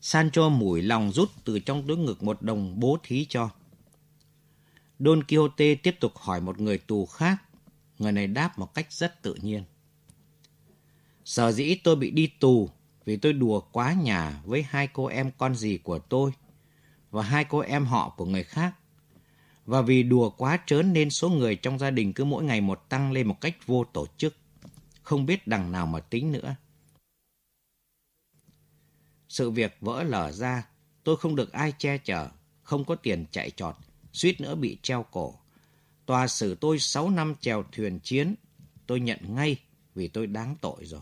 Sancho mủi lòng rút từ trong túi ngực một đồng bố thí cho. Don Quixote tiếp tục hỏi một người tù khác. Người này đáp một cách rất tự nhiên. Sở dĩ tôi bị đi tù vì tôi đùa quá nhà với hai cô em con gì của tôi và hai cô em họ của người khác. Và vì đùa quá trớn nên số người trong gia đình cứ mỗi ngày một tăng lên một cách vô tổ chức. Không biết đằng nào mà tính nữa. Sự việc vỡ lở ra, tôi không được ai che chở, không có tiền chạy trọt, suýt nữa bị treo cổ. Tòa xử tôi 6 năm chèo thuyền chiến, tôi nhận ngay vì tôi đáng tội rồi.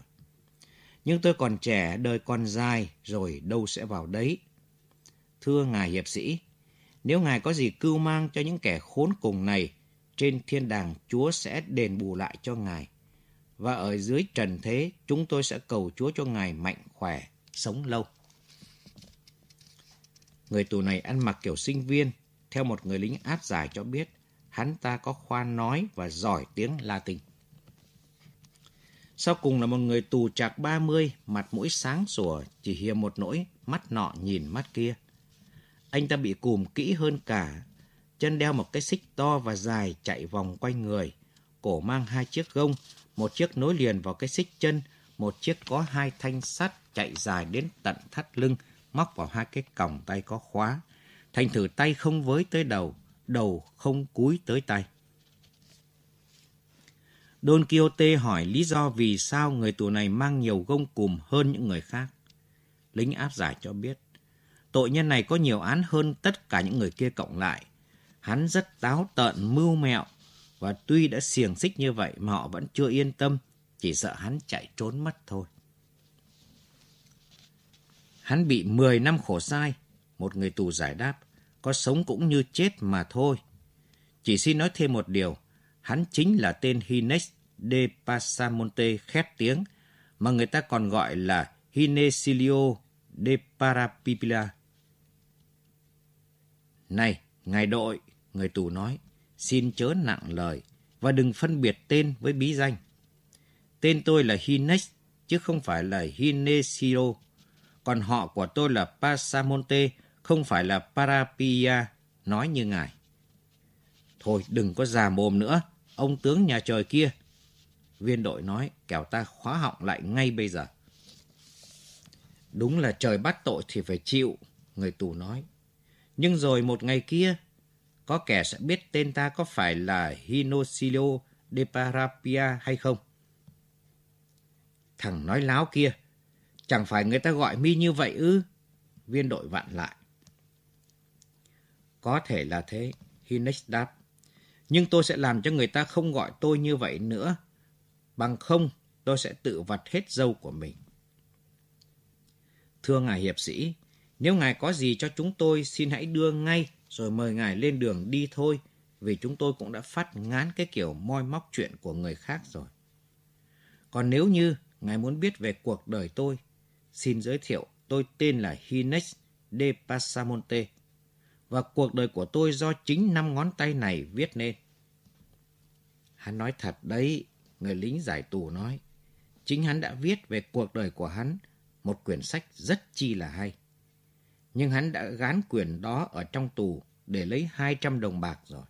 Nhưng tôi còn trẻ, đời còn dài, rồi đâu sẽ vào đấy. Thưa Ngài Hiệp Sĩ, nếu Ngài có gì cưu mang cho những kẻ khốn cùng này, trên thiên đàng Chúa sẽ đền bù lại cho Ngài. Và ở dưới trần thế, chúng tôi sẽ cầu Chúa cho Ngài mạnh khỏe, sống lâu. Người tù này ăn mặc kiểu sinh viên, theo một người lính áp giải cho biết, hắn ta có khoan nói và giỏi tiếng Latin. Sau cùng là một người tù trạc 30, mặt mũi sáng sủa, chỉ hiềm một nỗi, mắt nọ nhìn mắt kia. Anh ta bị cùm kỹ hơn cả, chân đeo một cái xích to và dài chạy vòng quanh người, cổ mang hai chiếc gông, một chiếc nối liền vào cái xích chân, một chiếc có hai thanh sắt chạy dài đến tận thắt lưng, móc vào hai cái còng tay có khóa. Thành thử tay không với tới đầu, đầu không cúi tới tay. Don Quixote hỏi lý do vì sao người tù này mang nhiều gông cùm hơn những người khác. Lính áp giải cho biết, tội nhân này có nhiều án hơn tất cả những người kia cộng lại. Hắn rất táo tợn, mưu mẹo, và tuy đã xiềng xích như vậy mà họ vẫn chưa yên tâm, chỉ sợ hắn chạy trốn mất thôi. Hắn bị 10 năm khổ sai, một người tù giải đáp, có sống cũng như chết mà thôi. Chỉ xin nói thêm một điều, hắn chính là tên Hines de Pasamonte khét tiếng, mà người ta còn gọi là Hinesilio de Parapipila. Này, ngài đội, người tù nói, xin chớ nặng lời và đừng phân biệt tên với bí danh. Tên tôi là Hines, chứ không phải là Hinesio. Còn họ của tôi là Pasamonte, không phải là Parapia, nói như ngài. Thôi đừng có già mồm nữa, ông tướng nhà trời kia. Viên đội nói, kẻo ta khóa họng lại ngay bây giờ. Đúng là trời bắt tội thì phải chịu, người tù nói. Nhưng rồi một ngày kia, có kẻ sẽ biết tên ta có phải là Hinosilio de Parapia hay không? Thằng nói láo kia, chẳng phải người ta gọi mi như vậy ư? Viên đội vặn lại. Có thể là thế, Hines đáp. Nhưng tôi sẽ làm cho người ta không gọi tôi như vậy nữa. Bằng không, tôi sẽ tự vặt hết dâu của mình. Thưa ngài hiệp sĩ, nếu ngài có gì cho chúng tôi, xin hãy đưa ngay rồi mời ngài lên đường đi thôi, vì chúng tôi cũng đã phát ngán cái kiểu moi móc chuyện của người khác rồi. Còn nếu như ngài muốn biết về cuộc đời tôi, xin giới thiệu tôi tên là Hinex de Pasamonte và cuộc đời của tôi do chính năm ngón tay này viết nên. Hắn nói thật đấy, người lính giải tù nói. Chính hắn đã viết về cuộc đời của hắn một quyển sách rất chi là hay. Nhưng hắn đã gán quyển đó ở trong tù để lấy 200 đồng bạc rồi.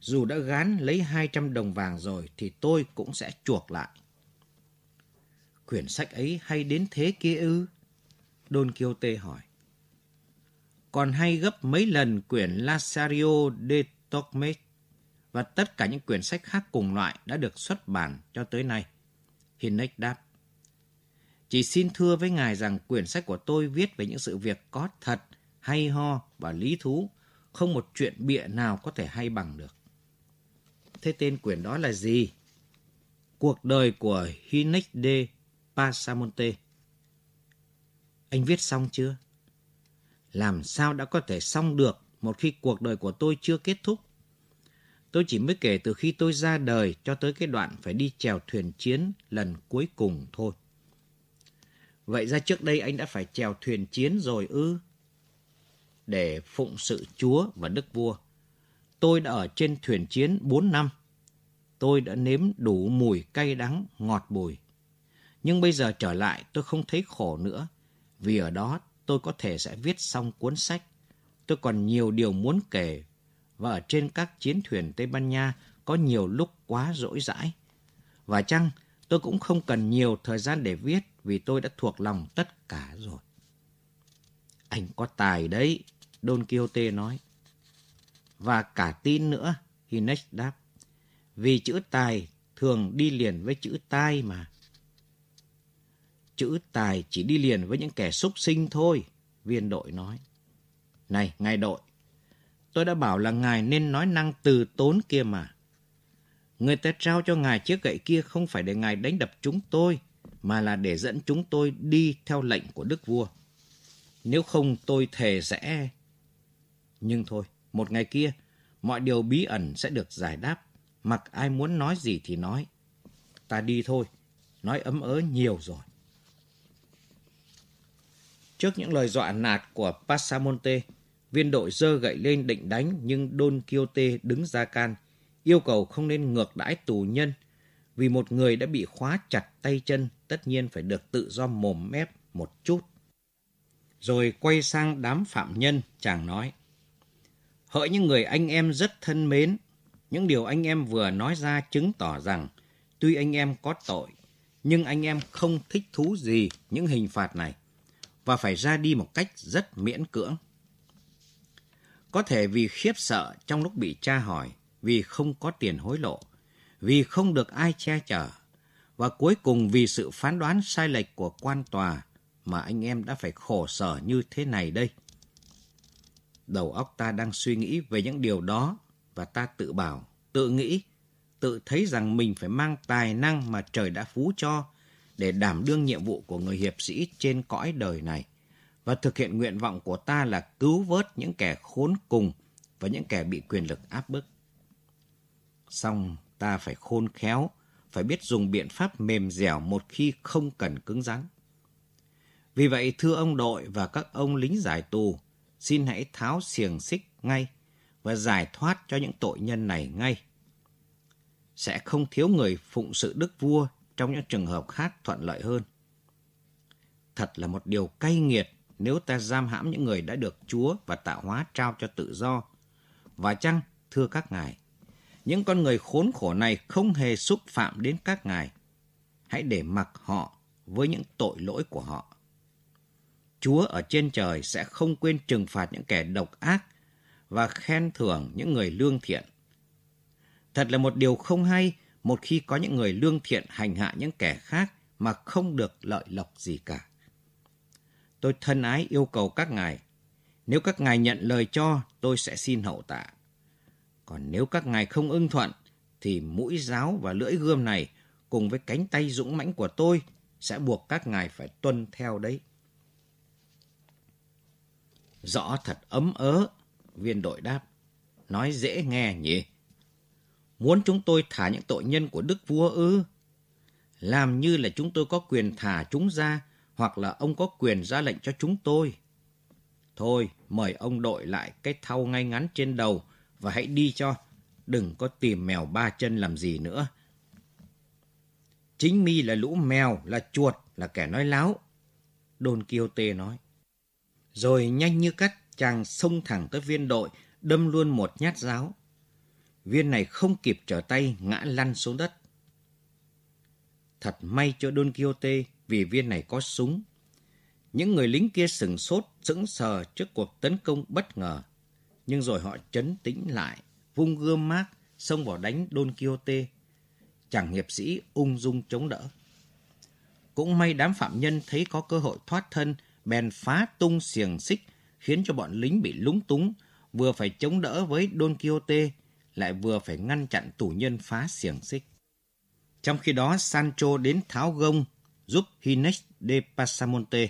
Dù đã gán lấy 200 đồng vàng rồi thì tôi cũng sẽ chuộc lại. Quyển sách ấy hay đến thế kia ư? Don Quixote hỏi. Còn hay gấp mấy lần quyển Lasario de Tormes và tất cả những quyển sách khác cùng loại đã được xuất bản cho tới nay. Hinex đáp. Chỉ xin thưa với ngài rằng quyển sách của tôi viết về những sự việc có thật, hay ho và lý thú, không một chuyện bịa nào có thể hay bằng được. Thế tên quyển đó là gì? Cuộc đời của Hinex de Pasamonte. Anh viết xong chưa? Làm sao đã có thể xong được một khi cuộc đời của tôi chưa kết thúc? Tôi chỉ mới kể từ khi tôi ra đời cho tới cái đoạn phải đi chèo thuyền chiến lần cuối cùng thôi. Vậy ra trước đây anh đã phải chèo thuyền chiến rồi ư? Để phụng sự Chúa và Đức Vua. Tôi đã ở trên thuyền chiến 4 năm. Tôi đã nếm đủ mùi cay đắng, ngọt bùi. Nhưng bây giờ trở lại tôi không thấy khổ nữa. Vì ở đó tôi có thể sẽ viết xong cuốn sách. Tôi còn nhiều điều muốn kể. Và ở trên các chiến thuyền Tây Ban Nha có nhiều lúc quá rỗi rãi. Và chăng tôi cũng không cần nhiều thời gian để viết vì tôi đã thuộc lòng tất cả rồi. Anh có tài đấy, Don Quixote nói. Và cả tin nữa, Hines đáp. Vì chữ tài thường đi liền với chữ tai mà. Chữ tài chỉ đi liền với những kẻ súc sinh thôi, viên đội nói. Này, ngài đội, tôi đã bảo là ngài nên nói năng từ tốn kia mà. Người ta trao cho ngài chiếc gậy kia không phải để ngài đánh đập chúng tôi, mà là để dẫn chúng tôi đi theo lệnh của đức vua. Nếu không tôi thề sẽ... Nhưng thôi, một ngày kia, mọi điều bí ẩn sẽ được giải đáp. Mặc ai muốn nói gì thì nói. Ta đi thôi, nói ấm ớ nhiều rồi. Trước những lời dọa nạt của Passamonte, viên đội dơ gậy lên định đánh nhưng Don Quixote đứng ra can, yêu cầu không nên ngược đãi tù nhân vì một người đã bị khóa chặt tay chân tất nhiên phải được tự do mồm mép một chút. Rồi quay sang đám phạm nhân, chàng nói. Hỡi những người anh em rất thân mến, những điều anh em vừa nói ra chứng tỏ rằng tuy anh em có tội, nhưng anh em không thích thú gì những hình phạt này và phải ra đi một cách rất miễn cưỡng. Có thể vì khiếp sợ trong lúc bị tra hỏi, vì không có tiền hối lộ, vì không được ai che chở, và cuối cùng vì sự phán đoán sai lệch của quan tòa mà anh em đã phải khổ sở như thế này đây. Đầu óc ta đang suy nghĩ về những điều đó và ta tự bảo, tự nghĩ, tự thấy rằng mình phải mang tài năng mà trời đã phú cho để đảm đương nhiệm vụ của người hiệp sĩ trên cõi đời này và thực hiện nguyện vọng của ta là cứu vớt những kẻ khốn cùng và những kẻ bị quyền lực áp bức. Xong ta phải khôn khéo, phải biết dùng biện pháp mềm dẻo một khi không cần cứng rắn. Vì vậy, thưa ông đội và các ông lính giải tù, xin hãy tháo xiềng xích ngay và giải thoát cho những tội nhân này ngay. Sẽ không thiếu người phụng sự đức vua trong những trường hợp khác thuận lợi hơn. Thật là một điều cay nghiệt nếu ta giam hãm những người đã được Chúa và tạo hóa trao cho tự do. Và chăng, thưa các ngài, những con người khốn khổ này không hề xúc phạm đến các ngài. Hãy để mặc họ với những tội lỗi của họ. Chúa ở trên trời sẽ không quên trừng phạt những kẻ độc ác và khen thưởng những người lương thiện. Thật là một điều không hay một khi có những người lương thiện hành hạ những kẻ khác mà không được lợi lộc gì cả. Tôi thân ái yêu cầu các ngài, nếu các ngài nhận lời cho, tôi sẽ xin hậu tạ. Còn nếu các ngài không ưng thuận, thì mũi giáo và lưỡi gươm này cùng với cánh tay dũng mãnh của tôi sẽ buộc các ngài phải tuân theo đấy. Rõ thật ấm ớ, viên đội đáp. Nói dễ nghe nhỉ? Muốn chúng tôi thả những tội nhân của đức vua ư? Làm như là chúng tôi có quyền thả chúng ra, hoặc là ông có quyền ra lệnh cho chúng tôi. Thôi, mời ông đội lại cái thau ngay ngắn trên đầu và hãy đi cho. Đừng có tìm mèo ba chân làm gì nữa. Chính mi là lũ mèo, là chuột, là kẻ nói láo. Don Quixote nói. Rồi nhanh như cắt, chàng xông thẳng tới viên đội, đâm luôn một nhát giáo. Viên này không kịp trở tay, ngã lăn xuống đất. Thật may cho Don Quixote vì viên này có súng. Những người lính kia sừng sốt, sững sờ trước cuộc tấn công bất ngờ. Nhưng rồi họ chấn tĩnh lại, vung gươm mát, xông vào đánh Don Quixote. Chàng hiệp sĩ ung dung chống đỡ. Cũng may đám phạm nhân thấy có cơ hội thoát thân, bèn phá tung xiềng xích, khiến cho bọn lính bị lúng túng, vừa phải chống đỡ với Don Quixote, lại vừa phải ngăn chặn tù nhân phá xiềng xích. Trong khi đó, Sancho đến tháo gông giúp Hines de Pasamonte.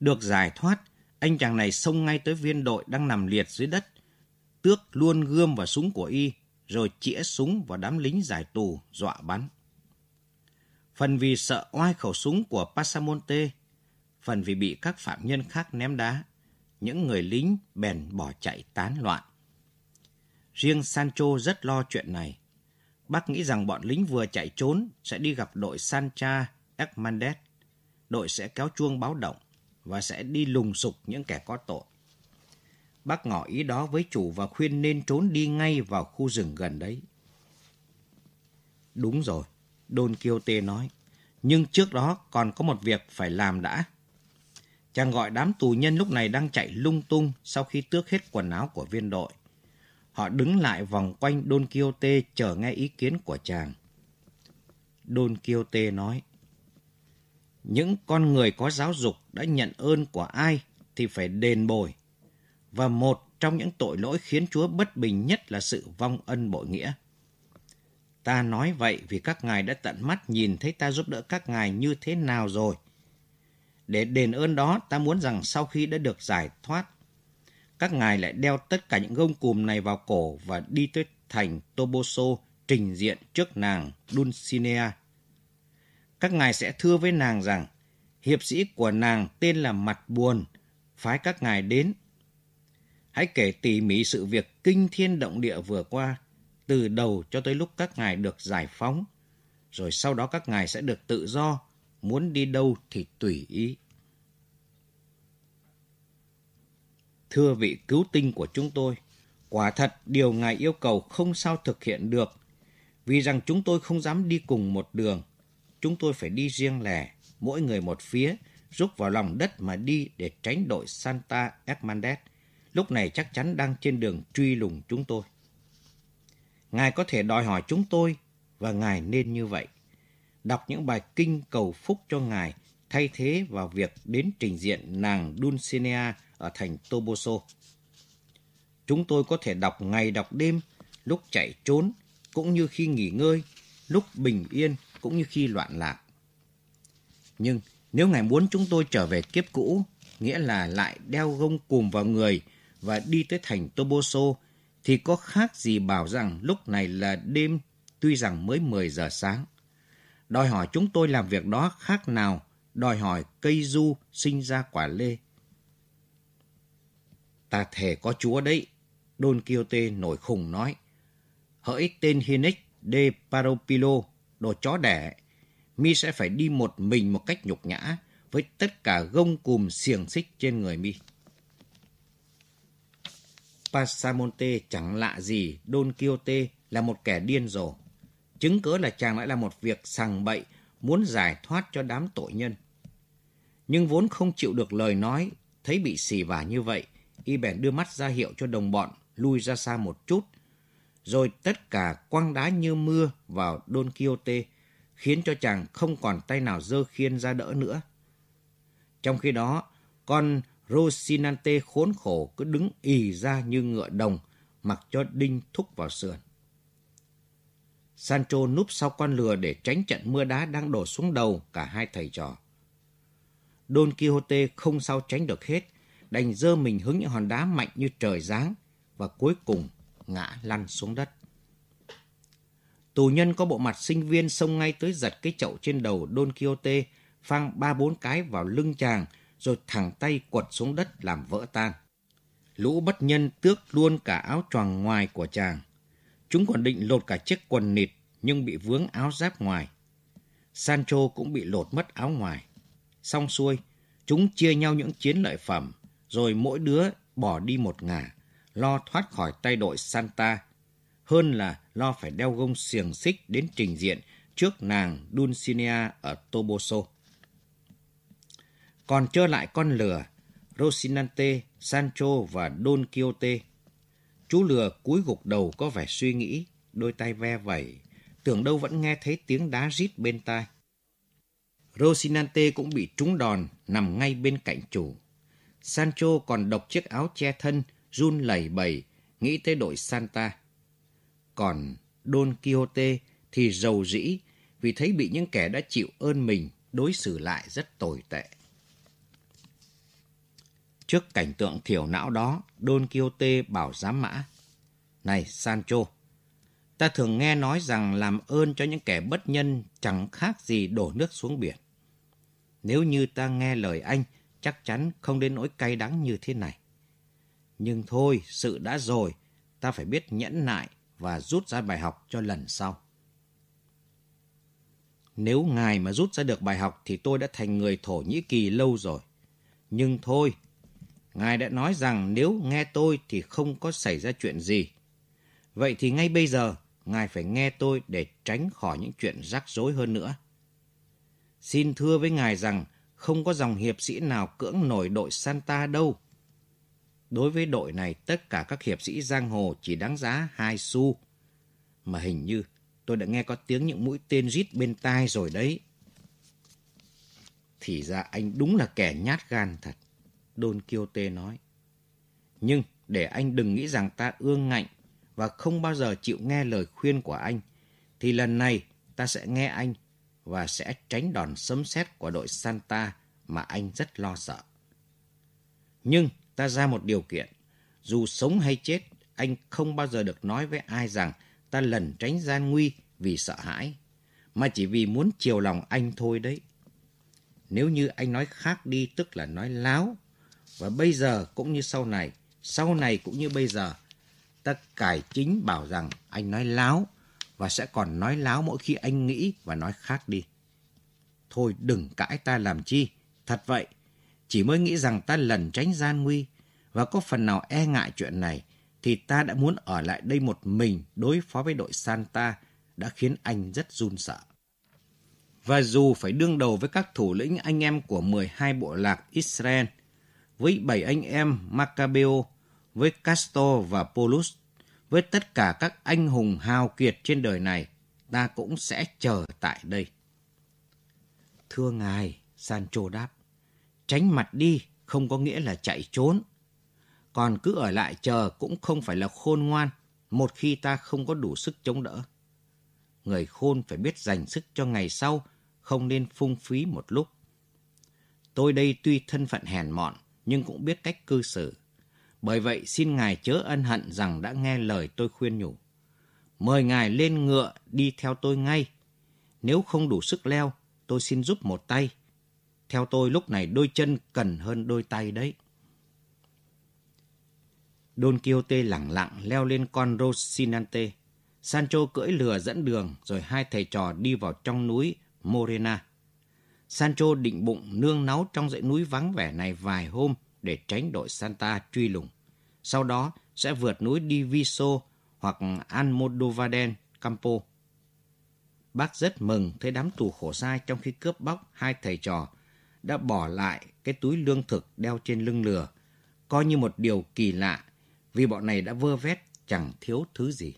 Được giải thoát, anh chàng này xông ngay tới viên đội đang nằm liệt dưới đất, tước luôn gươm và súng của y, rồi chĩa súng vào đám lính giải tù, dọa bắn. Phần vì sợ oai khẩu súng của Pasamonte, phần vì bị các phạm nhân khác ném đá, những người lính bèn bỏ chạy tán loạn. Riêng Sancho rất lo chuyện này. Bác nghĩ rằng bọn lính vừa chạy trốn sẽ đi gặp đội Sancha Ekmandet. Đội sẽ kéo chuông báo động và sẽ đi lùng sục những kẻ có tội. Bác ngỏ ý đó với chủ và khuyên nên trốn đi ngay vào khu rừng gần đấy. Đúng rồi, Don Quixote nói. Nhưng trước đó còn có một việc phải làm đã. Chàng gọi đám tù nhân lúc này đang chạy lung tung sau khi tước hết quần áo của viên đội. Họ đứng lại vòng quanh Don Quixote chờ nghe ý kiến của chàng. Don Quixote nói, những con người có giáo dục đã nhận ơn của ai thì phải đền bồi. Và một trong những tội lỗi khiến Chúa bất bình nhất là sự vong ân bội nghĩa. Ta nói vậy vì các ngài đã tận mắt nhìn thấy ta giúp đỡ các ngài như thế nào rồi. Để đền ơn đó, ta muốn rằng sau khi đã được giải thoát, các ngài lại đeo tất cả những gông cùm này vào cổ và đi tới thành Toboso trình diện trước nàng Dulcinea. Các ngài sẽ thưa với nàng rằng, hiệp sĩ của nàng tên là Mặt Buồn, phái các ngài đến. Hãy kể tỉ mỉ sự việc kinh thiên động địa vừa qua, từ đầu cho tới lúc các ngài được giải phóng, rồi sau đó các ngài sẽ được tự do, muốn đi đâu thì tùy ý. Thưa vị cứu tinh của chúng tôi, quả thật điều ngài yêu cầu không sao thực hiện được, vì rằng chúng tôi không dám đi cùng một đường. Chúng tôi phải đi riêng lẻ, mỗi người một phía, rút vào lòng đất mà đi để tránh đội Santa Hermandez. Lúc này chắc chắn đang trên đường truy lùng chúng tôi. Ngài có thể đòi hỏi chúng tôi và Ngài nên như vậy. Đọc những bài kinh cầu phúc cho Ngài thay thế vào việc đến trình diện nàng Dulcinea ở thành Toboso. Chúng tôi có thể đọc ngày đọc đêm, lúc chạy trốn, cũng như khi nghỉ ngơi, lúc bình yên, cũng như khi loạn lạc. Nhưng nếu Ngài muốn chúng tôi trở về kiếp cũ, nghĩa là lại đeo gông cùm vào người và đi tới thành Toboso, thì có khác gì bảo rằng lúc này là đêm, tuy rằng mới 10 giờ sáng. Đòi hỏi chúng tôi làm việc đó khác nào, đòi hỏi cây du sinh ra quả lê. Ta thề có chúa đấy, Don Quixote nổi khùng nói. Hỡi tên Hinex de Paropilo, đồ chó đẻ, mi sẽ phải đi một mình một cách nhục nhã với tất cả gông cùm xiềng xích trên người mi. Pasamonte chẳng lạ gì Don Quixote là một kẻ điên rồ. Chứng cớ là chàng lại là một việc sằng bậy, muốn giải thoát cho đám tội nhân. Nhưng vốn không chịu được lời nói, thấy bị xì vả như vậy, y bèn đưa mắt ra hiệu cho đồng bọn lui ra xa một chút, rồi tất cả quăng đá như mưa vào Don Quixote, khiến cho chàng không còn tay nào dơ khiên ra đỡ nữa. Trong khi đó, con Rosinante khốn khổ cứ đứng ì ra như ngựa đồng, mặc cho đinh thúc vào sườn. Sancho núp sau con lừa để tránh trận mưa đá đang đổ xuống đầu cả hai thầy trò. Don Quixote không sao tránh được hết, đành dơ mình hứng những hòn đá mạnh như trời giáng và cuối cùng ngã lăn xuống đất. Tù nhân có bộ mặt sinh viên xông ngay tới giật cái chậu trên đầu Don Quixote, phang ba bốn cái vào lưng chàng, rồi thẳng tay quật xuống đất làm vỡ tan. Lũ bất nhân tước luôn cả áo choàng ngoài của chàng. Chúng còn định lột cả chiếc quần nịt nhưng bị vướng áo giáp ngoài. Sancho cũng bị lột mất áo ngoài. Xong xuôi, chúng chia nhau những chiến lợi phẩm, rồi mỗi đứa bỏ đi một ngả, lo thoát khỏi tay đội Santa, hơn là lo phải đeo gông xiềng xích đến trình diện trước nàng Dulcinea ở Toboso. Còn trơ lại con lừa, Rocinante, Sancho và Don Quixote. Chú lừa cúi gục đầu có vẻ suy nghĩ, đôi tay ve vẩy, tưởng đâu vẫn nghe thấy tiếng đá rít bên tai. Rocinante cũng bị trúng đòn, nằm ngay bên cạnh chủ. Sancho còn độc chiếc áo che thân, run lẩy bẩy, nghĩ tới đội Santa. Còn Don Quixote thì rầu rĩ vì thấy bị những kẻ đã chịu ơn mình đối xử lại rất tồi tệ. Trước cảnh tượng thiểu não đó, Don Quixote bảo giám mã. Này Sancho, ta thường nghe nói rằng làm ơn cho những kẻ bất nhân chẳng khác gì đổ nước xuống biển. Nếu như ta nghe lời anh, chắc chắn không đến nỗi cay đắng như thế này. Nhưng thôi, sự đã rồi, ta phải biết nhẫn nại và rút ra bài học cho lần sau. Nếu ngài mà rút ra được bài học thì tôi đã thành người Thổ Nhĩ Kỳ lâu rồi. Nhưng thôi, ngài đã nói rằng nếu nghe tôi thì không có xảy ra chuyện gì. Vậy thì ngay bây giờ, ngài phải nghe tôi để tránh khỏi những chuyện rắc rối hơn nữa. Xin thưa với ngài rằng không có dòng hiệp sĩ nào cưỡng nổi đội Santa đâu. Đối với đội này, tất cả các hiệp sĩ giang hồ chỉ đáng giá hai xu. Mà hình như tôi đã nghe có tiếng những mũi tên rít bên tai rồi đấy. Thì ra anh đúng là kẻ nhát gan thật, Don Quixote nói. Nhưng để anh đừng nghĩ rằng ta ương ngạnh và không bao giờ chịu nghe lời khuyên của anh, thì lần này ta sẽ nghe anh và sẽ tránh đòn sấm sét của đội Santa mà anh rất lo sợ. Nhưng ta ra một điều kiện, dù sống hay chết, anh không bao giờ được nói với ai rằng ta lẩn tránh gian nguy vì sợ hãi, mà chỉ vì muốn chiều lòng anh thôi đấy. Nếu như anh nói khác đi tức là nói láo, và bây giờ cũng như sau này, sau này cũng như bây giờ, ta cải chính bảo rằng anh nói láo, và sẽ còn nói láo mỗi khi anh nghĩ và nói khác đi. Thôi đừng cãi ta làm chi, thật vậy, chỉ mới nghĩ rằng ta lẩn tránh gian nguy và có phần nào e ngại chuyện này thì ta đã muốn ở lại đây một mình đối phó với đội Santa đã khiến anh rất run sợ. Và dù phải đương đầu với các thủ lĩnh anh em của 12 bộ lạc Israel, với bảy anh em Maccabeo, với Castor và Polus, với tất cả các anh hùng hào kiệt trên đời này, ta cũng sẽ chờ tại đây. Thưa ngài, Sancho đáp, tránh mặt đi không có nghĩa là chạy trốn. Còn cứ ở lại chờ cũng không phải là khôn ngoan, một khi ta không có đủ sức chống đỡ. Người khôn phải biết dành sức cho ngày sau, không nên phung phí một lúc. Tôi đây tuy thân phận hèn mọn, nhưng cũng biết cách cư xử. Bởi vậy xin Ngài chớ ân hận rằng đã nghe lời tôi khuyên nhủ. Mời Ngài lên ngựa đi theo tôi ngay. Nếu không đủ sức leo, tôi xin giúp một tay. Theo tôi lúc này đôi chân cần hơn đôi tay đấy. Don Quixote lẳng lặng leo lên con Rocinante. Sancho cưỡi lừa dẫn đường rồi hai thầy trò đi vào trong núi Morena. Sancho định bụng nương náu trong dãy núi vắng vẻ này vài hôm để tránh đội Santa truy lùng. Sau đó sẽ vượt núi đi Viso hoặc Almodovaden, Campo. Bác rất mừng thấy đám tù khổ sai trong khi cướp bóc hai thầy trò đã bỏ lại cái túi lương thực đeo trên lưng lừa, coi như một điều kỳ lạ vì bọn này đã vơ vét chẳng thiếu thứ gì.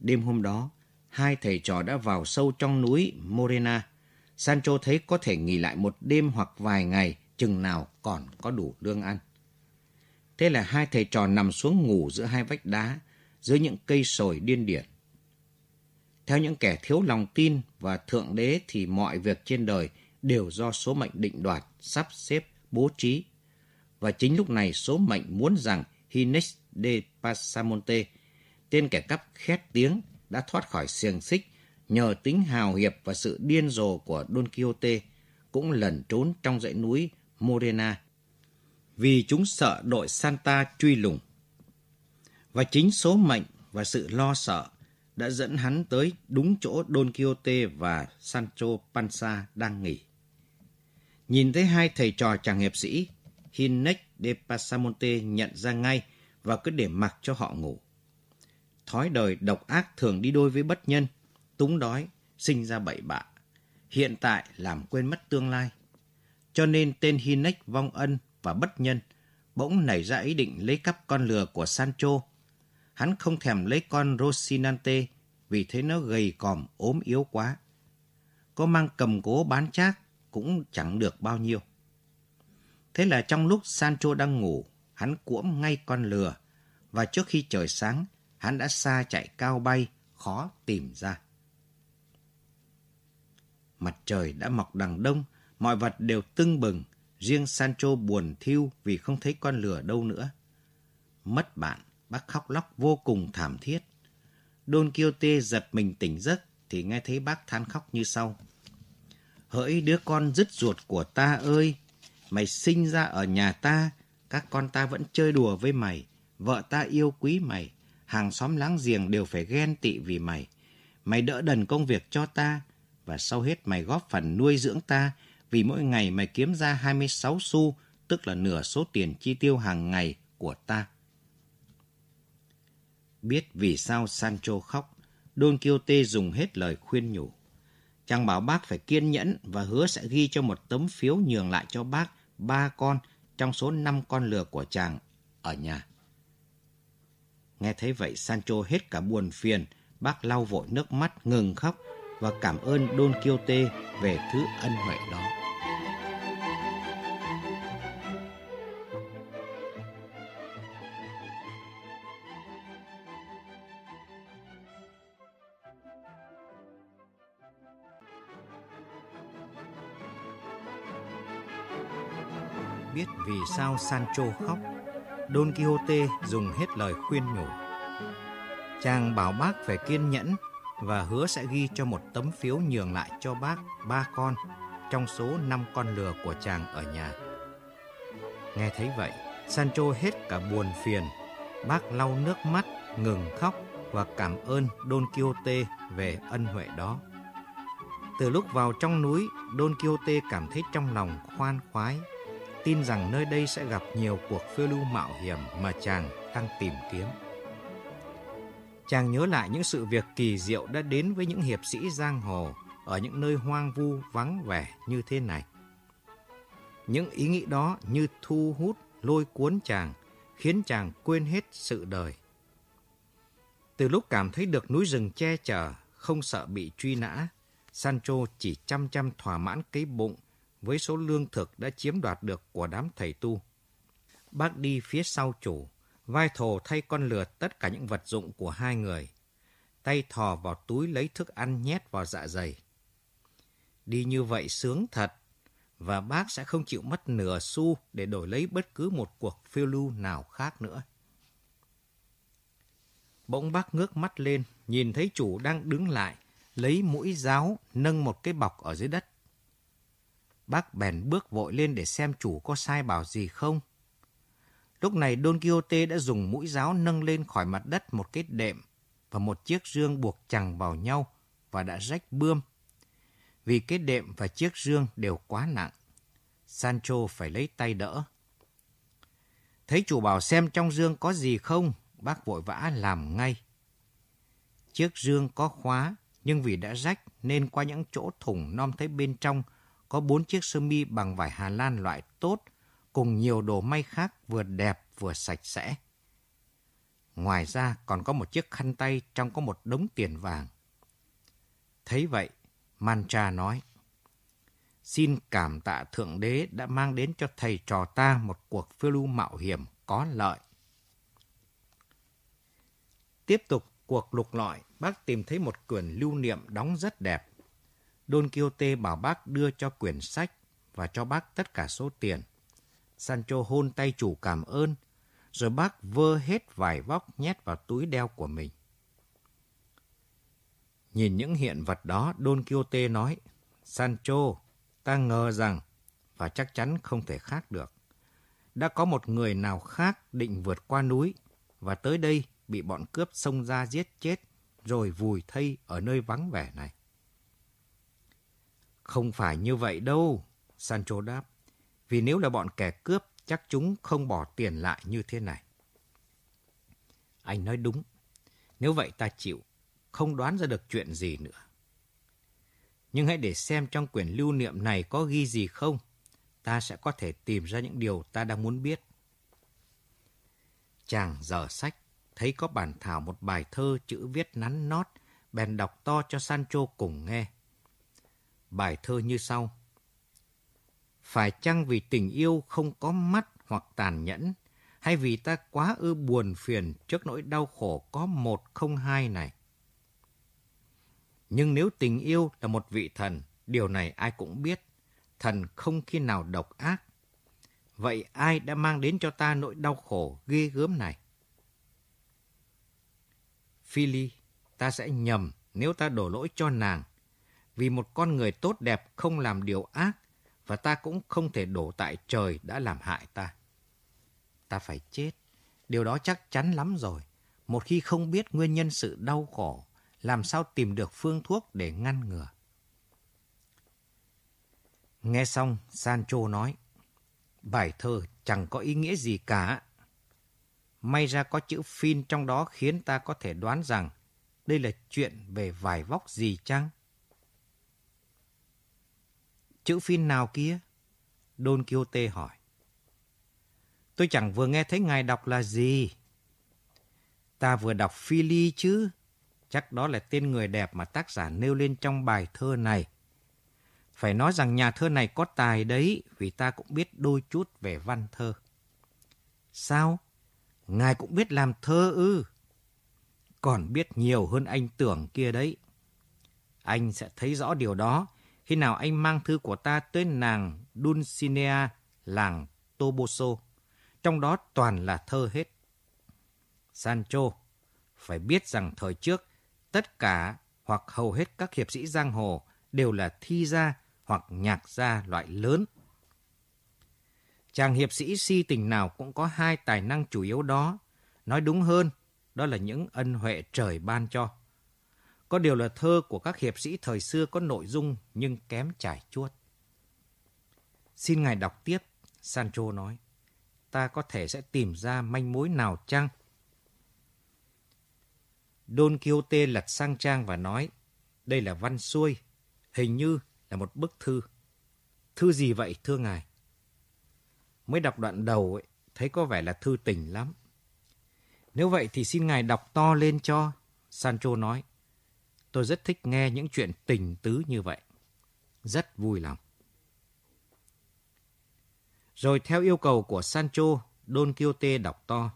Đêm hôm đó, hai thầy trò đã vào sâu trong núi Morena. Sancho thấy có thể nghỉ lại một đêm hoặc vài ngày, chừng nào còn có đủ lương ăn. Thế là hai thầy trò nằm xuống ngủ giữa hai vách đá, dưới những cây sồi điên điển. Theo những kẻ thiếu lòng tin và thượng đế thì mọi việc trên đời đều do số mệnh định đoạt, sắp xếp, bố trí. Và chính lúc này số mệnh muốn rằng Hines de Pasamonte, tên kẻ cắp khét tiếng, đã thoát khỏi xiềng xích nhờ tính hào hiệp và sự điên rồ của Don Quixote, cũng lẩn trốn trong dãy núi Morena vì chúng sợ đội Santa truy lùng. Và chính số mệnh và sự lo sợ đã dẫn hắn tới đúng chỗ Don Quixote và Sancho Panza đang nghỉ. Nhìn thấy hai thầy trò chàng hiệp sĩ, Hinex de Pasamonte nhận ra ngay và cứ để mặc cho họ ngủ. Thói đời độc ác thường đi đôi với bất nhân, túng đói, sinh ra bậy bạ. Hiện tại làm quên mất tương lai. Cho nên tên Hinex vong ân và bất nhân bỗng nảy ra ý định lấy cắp con lừa của Sancho. Hắn không thèm lấy con rosinante vì thấy nó gầy còm ốm yếu quá. Có mang cầm cố bán chác cũng chẳng được bao nhiêu. Thế là trong lúc Sancho đang ngủ, hắn cuỗm ngay con lừa và trước khi trời sáng, hắn đã xa chạy cao bay, khó tìm ra. Mặt trời đã mọc đằng đông, mọi vật đều tưng bừng, riêng Sancho buồn thiêu vì không thấy con lừa đâu nữa. Mất bạn, bác khóc lóc vô cùng thảm thiết. Don Quixote giật mình tỉnh giấc thì nghe thấy bác than khóc như sau. Hỡi đứa con dứt ruột của ta ơi, mày sinh ra ở nhà ta, các con ta vẫn chơi đùa với mày, vợ ta yêu quý mày, hàng xóm láng giềng đều phải ghen tị vì mày. Mày đỡ đần công việc cho ta, và sau hết mày góp phần nuôi dưỡng ta, vì mỗi ngày mày kiếm ra 26 xu, tức là nửa số tiền chi tiêu hàng ngày của ta. Biết vì sao Sancho khóc, Don Quixote dùng hết lời khuyên nhủ. Chàng bảo bác phải kiên nhẫn và hứa sẽ ghi cho một tấm phiếu nhường lại cho bác ba con trong số năm con lừa của chàng ở nhà. Nghe thấy vậy Sancho hết cả buồn phiền, bác lau vội nước mắt ngừng khóc và cảm ơn Don Quixote về thứ ân huệ đó. Biết vì sao Sancho khóc, Don Quixote dùng hết lời khuyên nhủ. Chàng bảo bác phải kiên nhẫn và hứa sẽ ghi cho một tấm phiếu nhường lại cho bác ba con trong số năm con lừa của chàng ở nhà. Nghe thấy vậy, Sancho hết cả buồn phiền. Bác lau nước mắt, ngừng khóc và cảm ơn Don Quixote về ân huệ đó. Từ lúc vào trong núi, Don Quixote cảm thấy trong lòng khoan khoái tin rằng nơi đây sẽ gặp nhiều cuộc phiêu lưu mạo hiểm mà chàng đang tìm kiếm. Chàng nhớ lại những sự việc kỳ diệu đã đến với những hiệp sĩ giang hồ ở những nơi hoang vu vắng vẻ như thế này. Những ý nghĩ đó như thu hút, lôi cuốn chàng, khiến chàng quên hết sự đời. Từ lúc cảm thấy được núi rừng che chở, không sợ bị truy nã, Sancho chỉ chăm chăm thỏa mãn cái bụng với số lương thực đã chiếm đoạt được của đám thầy tu. Bác đi phía sau chủ, vai thồ thay con lừa tất cả những vật dụng của hai người. Tay thò vào túi lấy thức ăn nhét vào dạ dày. Đi như vậy sướng thật, và bác sẽ không chịu mất nửa xu để đổi lấy bất cứ một cuộc phiêu lưu nào khác nữa. Bỗng bác ngước mắt lên, nhìn thấy chủ đang đứng lại, lấy mũi giáo nâng một cái bọc ở dưới đất. Bác bèn bước vội lên để xem chủ có sai bảo gì không. Lúc này Don Quixote đã dùng mũi giáo nâng lên khỏi mặt đất một cái đệm và một chiếc rương buộc chằng vào nhau và đã rách bươm. Vì cái đệm và chiếc rương đều quá nặng, Sancho phải lấy tay đỡ. Thấy chủ bảo xem trong rương có gì không, bác vội vã làm ngay. Chiếc rương có khóa, nhưng vì đã rách nên qua những chỗ thủng non thấy bên trong có bốn chiếc sơ mi bằng vải Hà Lan loại tốt, cùng nhiều đồ may khác vừa đẹp vừa sạch sẽ. Ngoài ra còn có một chiếc khăn tay trong có một đống tiền vàng. Thấy vậy, Mancha nói, Xin cảm tạ Thượng Đế đã mang đến cho thầy trò ta một cuộc phiêu lưu mạo hiểm có lợi. Tiếp tục cuộc lục lọi, bác tìm thấy một quyển lưu niệm đóng rất đẹp. Don Quixote bảo bác đưa cho quyển sách và cho bác tất cả số tiền. Sancho hôn tay chủ cảm ơn, rồi bác vơ hết vải vóc nhét vào túi đeo của mình. Nhìn những hiện vật đó, Don Quixote nói, Sancho, ta ngờ rằng, và chắc chắn không thể khác được, đã có một người nào khác định vượt qua núi và tới đây bị bọn cướp xông ra giết chết rồi vùi thây ở nơi vắng vẻ này. Không phải như vậy đâu, Sancho đáp. Vì nếu là bọn kẻ cướp, chắc chúng không bỏ tiền lại như thế này. Anh nói đúng. Nếu vậy ta chịu, không đoán ra được chuyện gì nữa. Nhưng hãy để xem trong quyển lưu niệm này có ghi gì không. Ta sẽ có thể tìm ra những điều ta đang muốn biết. Chàng dở sách, thấy có bản thảo một bài thơ chữ viết nắn nót, bèn đọc to cho Sancho cùng nghe. Bài thơ như sau. Phải chăng vì tình yêu không có mắt hoặc tàn nhẫn, hay vì ta quá ư buồn phiền trước nỗi đau khổ có một không hai này? Nhưng nếu tình yêu là một vị thần, điều này ai cũng biết, thần không khi nào độc ác. Vậy ai đã mang đến cho ta nỗi đau khổ ghê gớm này? Philly, ta sẽ nhầm nếu ta đổ lỗi cho nàng. Vì một con người tốt đẹp không làm điều ác, và ta cũng không thể đổ tại trời đã làm hại ta. Ta phải chết. Điều đó chắc chắn lắm rồi. Một khi không biết nguyên nhân sự đau khổ, làm sao tìm được phương thuốc để ngăn ngừa. Nghe xong, Sancho nói, bài thơ chẳng có ý nghĩa gì cả. May ra có chữ phin trong đó khiến ta có thể đoán rằng đây là chuyện về vải vóc gì chăng? Chữ phin nào kia? Don Quixote hỏi. Tôi chẳng vừa nghe thấy ngài đọc là gì. Ta vừa đọc Philly chứ. Chắc đó là tên người đẹp mà tác giả nêu lên trong bài thơ này. Phải nói rằng nhà thơ này có tài đấy, vì ta cũng biết đôi chút về văn thơ. Sao? Ngài cũng biết làm thơ ư? Còn biết nhiều hơn anh tưởng kia đấy. Anh sẽ thấy rõ điều đó khi nào anh mang thư của ta tới nàng Dulcinea, làng Toboso. Trong đó toàn là thơ hết. Sancho, phải biết rằng thời trước, tất cả hoặc hầu hết các hiệp sĩ giang hồ đều là thi gia hoặc nhạc gia loại lớn. Chàng hiệp sĩ si tình nào cũng có hai tài năng chủ yếu đó. Nói đúng hơn, đó là những ân huệ trời ban cho. Có điều là thơ của các hiệp sĩ thời xưa có nội dung nhưng kém trải chuốt. Xin ngài đọc tiếp, Sancho nói. Ta có thể sẽ tìm ra manh mối nào chăng? Don Quixote lật sang trang và nói, đây là văn xuôi, hình như là một bức thư. Thư gì vậy thưa ngài? Mới đọc đoạn đầu ấy, thấy có vẻ là thư tình lắm. Nếu vậy thì xin ngài đọc to lên cho, Sancho nói. Tôi rất thích nghe những chuyện tình tứ như vậy. Rất vui lòng. Rồi theo yêu cầu của Sancho, Don Quixote đọc to.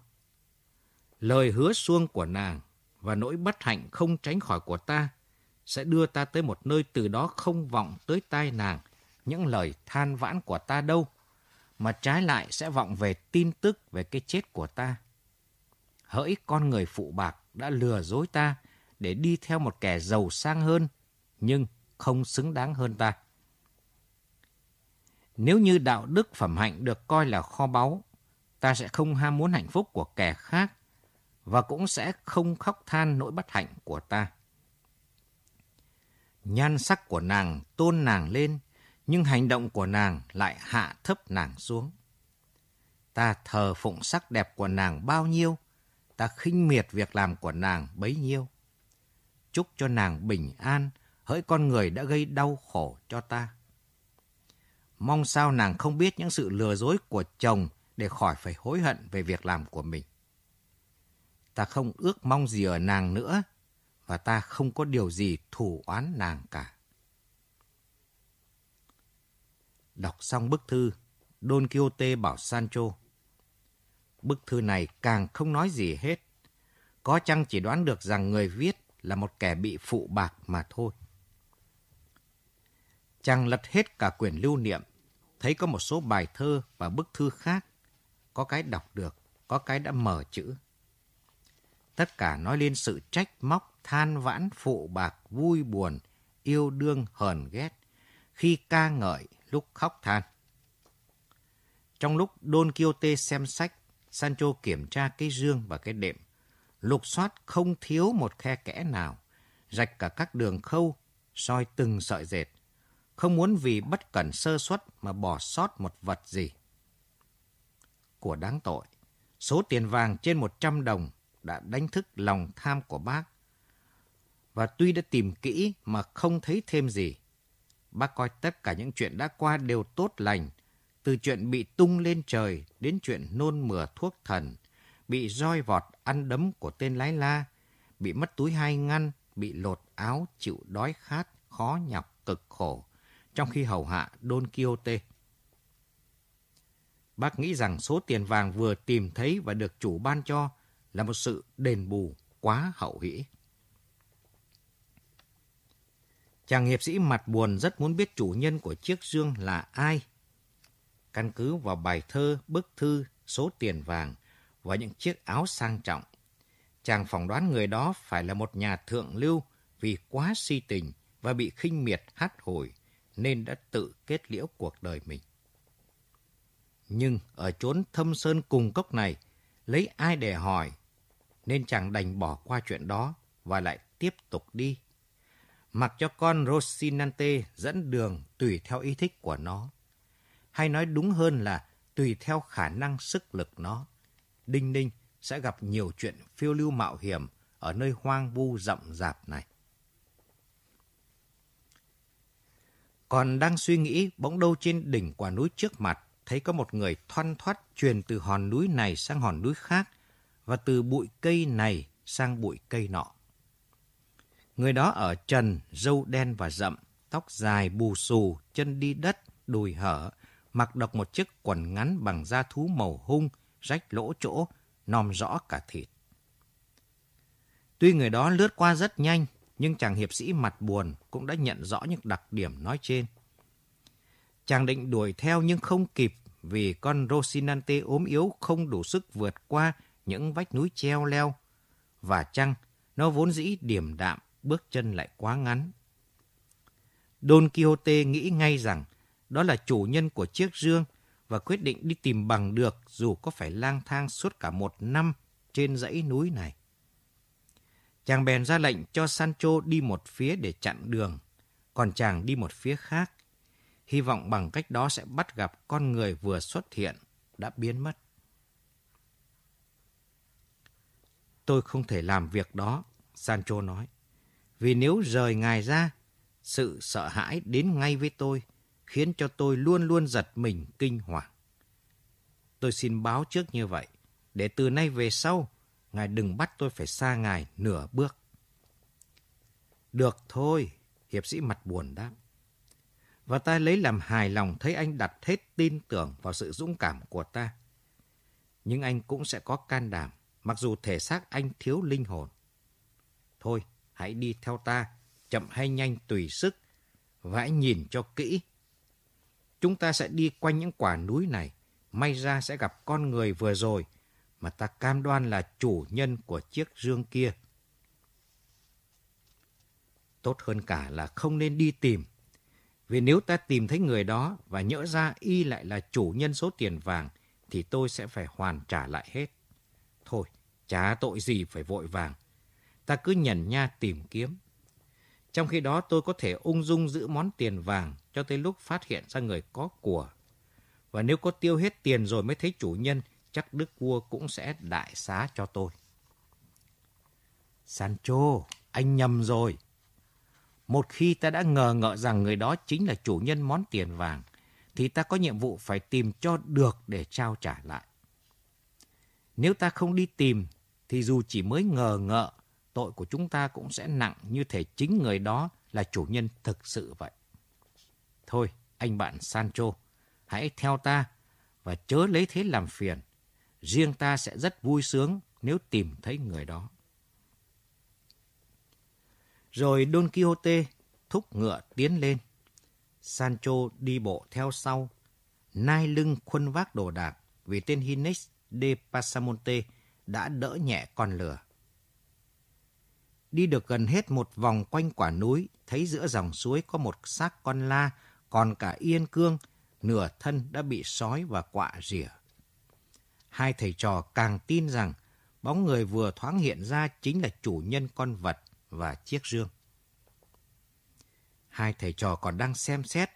Lời hứa xuông của nàng và nỗi bất hạnh không tránh khỏi của ta sẽ đưa ta tới một nơi từ đó không vọng tới tai nàng những lời than vãn của ta đâu, mà trái lại sẽ vọng về tin tức về cái chết của ta. Hỡi con người phụ bạc đã lừa dối ta để đi theo một kẻ giàu sang hơn, nhưng không xứng đáng hơn ta. Nếu như đạo đức phẩm hạnh được coi là kho báu, ta sẽ không ham muốn hạnh phúc của kẻ khác và cũng sẽ không khóc than nỗi bất hạnh của ta. Nhan sắc của nàng tôn nàng lên, nhưng hành động của nàng lại hạ thấp nàng xuống. Ta thờ phụng sắc đẹp của nàng bao nhiêu, ta khinh miệt việc làm của nàng bấy nhiêu chúc cho nàng bình an, hỡi con người đã gây đau khổ cho ta. Mong sao nàng không biết những sự lừa dối của chồng để khỏi phải hối hận về việc làm của mình. Ta không ước mong gì ở nàng nữa, và ta không có điều gì thù oán nàng cả. Đọc xong bức thư, Don Quixote bảo Sancho. Bức thư này càng không nói gì hết. Có chăng chỉ đoán được rằng người viết là một kẻ bị phụ bạc mà thôi. Chàng lật hết cả quyển lưu niệm, thấy có một số bài thơ và bức thư khác. Có cái đọc được, có cái đã mở chữ. Tất cả nói lên sự trách móc, than vãn, phụ bạc, vui buồn, yêu đương, hờn ghét, khi ca ngợi, lúc khóc than. Trong lúc Don Quixote xem sách, Sancho kiểm tra cái dương và cái đệm. Lục soát không thiếu một khe kẽ nào, rạch cả các đường khâu, soi từng sợi dệt. Không muốn vì bất cẩn sơ suất mà bỏ sót một vật gì. Của đáng tội, số tiền vàng trên 100 đồng đã đánh thức lòng tham của bác. Và tuy đã tìm kỹ mà không thấy thêm gì, bác coi tất cả những chuyện đã qua đều tốt lành, từ chuyện bị tung lên trời đến chuyện nôn mửa thuốc thần, bị roi vọt ăn đấm của tên lái la, bị mất túi hai ngăn, bị lột áo, chịu đói khát, khó nhọc, cực khổ, trong khi hầu hạ Don Quixote. Bác nghĩ rằng số tiền vàng vừa tìm thấy và được chủ ban cho là một sự đền bù quá hậu hĩ. Chàng hiệp sĩ mặt buồn rất muốn biết chủ nhân của chiếc dương là ai. Căn cứ vào bài thơ, bức thư, số tiền vàng và những chiếc áo sang trọng, chàng phỏng đoán người đó phải là một nhà thượng lưu vì quá si tình và bị khinh miệt hát hồi nên đã tự kết liễu cuộc đời mình. Nhưng ở chốn thâm sơn cùng cốc này, lấy ai để hỏi, nên chàng đành bỏ qua chuyện đó và lại tiếp tục đi mặc cho con Rosinante dẫn đường tùy theo ý thích của nó. Hay nói đúng hơn là tùy theo khả năng sức lực nó. Đinh Ninh sẽ gặp nhiều chuyện phiêu lưu mạo hiểm ở nơi hoang vu rậm rạp này. Còn đang suy nghĩ, bỗng đâu trên đỉnh quả núi trước mặt, thấy có một người thoăn thoắt truyền từ hòn núi này sang hòn núi khác, và từ bụi cây này sang bụi cây nọ. Người đó ở trần, râu đen và rậm, tóc dài bù xù, chân đi đất, đùi hở, mặc độc một chiếc quần ngắn bằng da thú màu hung, rách lỗ chỗ, nòm rõ cả thịt. Tuy người đó lướt qua rất nhanh, nhưng chàng hiệp sĩ mặt buồn cũng đã nhận rõ những đặc điểm nói trên. Chàng định đuổi theo nhưng không kịp vì con Rosinante ốm yếu không đủ sức vượt qua những vách núi treo leo. Và chăng, nó vốn dĩ điềm đạm, bước chân lại quá ngắn. Don Quixote nghĩ ngay rằng đó là chủ nhân của chiếc dương và quyết định đi tìm bằng được dù có phải lang thang suốt cả một năm trên dãy núi này. Chàng bèn ra lệnh cho Sancho đi một phía để chặn đường, còn chàng đi một phía khác, hy vọng bằng cách đó sẽ bắt gặp con người vừa xuất hiện đã biến mất. Tôi không thể làm việc đó, Sancho nói. Vì nếu rời ngài ra, sự sợ hãi đến ngay với tôi, khiến cho tôi luôn luôn giật mình kinh hoàng. Tôi xin báo trước như vậy, để từ nay về sau, ngài đừng bắt tôi phải xa ngài nửa bước. Được thôi, hiệp sĩ mặt buồn đáp. Và ta lấy làm hài lòng thấy anh đặt hết tin tưởng vào sự dũng cảm của ta. Nhưng anh cũng sẽ có can đảm, mặc dù thể xác anh thiếu linh hồn. Thôi, hãy đi theo ta, chậm hay nhanh tùy sức, và hãy nhìn cho kỹ. Chúng ta sẽ đi quanh những quả núi này, may ra sẽ gặp con người vừa rồi, mà ta cam đoan là chủ nhân của chiếc dương kia. Tốt hơn cả là không nên đi tìm, vì nếu ta tìm thấy người đó và nhỡ ra y lại là chủ nhân số tiền vàng, thì tôi sẽ phải hoàn trả lại hết. Thôi, chả tội gì phải vội vàng ta cứ nhẩn nha tìm kiếm. Trong khi đó tôi có thể ung dung giữ món tiền vàng cho tới lúc phát hiện ra người có của. Và nếu có tiêu hết tiền rồi mới thấy chủ nhân, chắc đức vua cũng sẽ đại xá cho tôi. Sancho, anh nhầm rồi. Một khi ta đã ngờ ngợ rằng người đó chính là chủ nhân món tiền vàng, thì ta có nhiệm vụ phải tìm cho được để trao trả lại. Nếu ta không đi tìm, thì dù chỉ mới ngờ ngợ, tội của chúng ta cũng sẽ nặng như thể chính người đó là chủ nhân thực sự vậy. Thôi, anh bạn Sancho, hãy theo ta và chớ lấy thế làm phiền. Riêng ta sẽ rất vui sướng nếu tìm thấy người đó. Rồi Don Quixote thúc ngựa tiến lên. Sancho đi bộ theo sau, nai lưng khuân vác đồ đạc vì tên Hines de Pasamonte đã đỡ nhẹ con lừa. Đi được gần hết một vòng quanh quả núi, thấy giữa dòng suối có một xác con la, còn cả yên cương, nửa thân đã bị sói và quạ rỉa. Hai thầy trò càng tin rằng bóng người vừa thoáng hiện ra chính là chủ nhân con vật và chiếc rương. Hai thầy trò còn đang xem xét,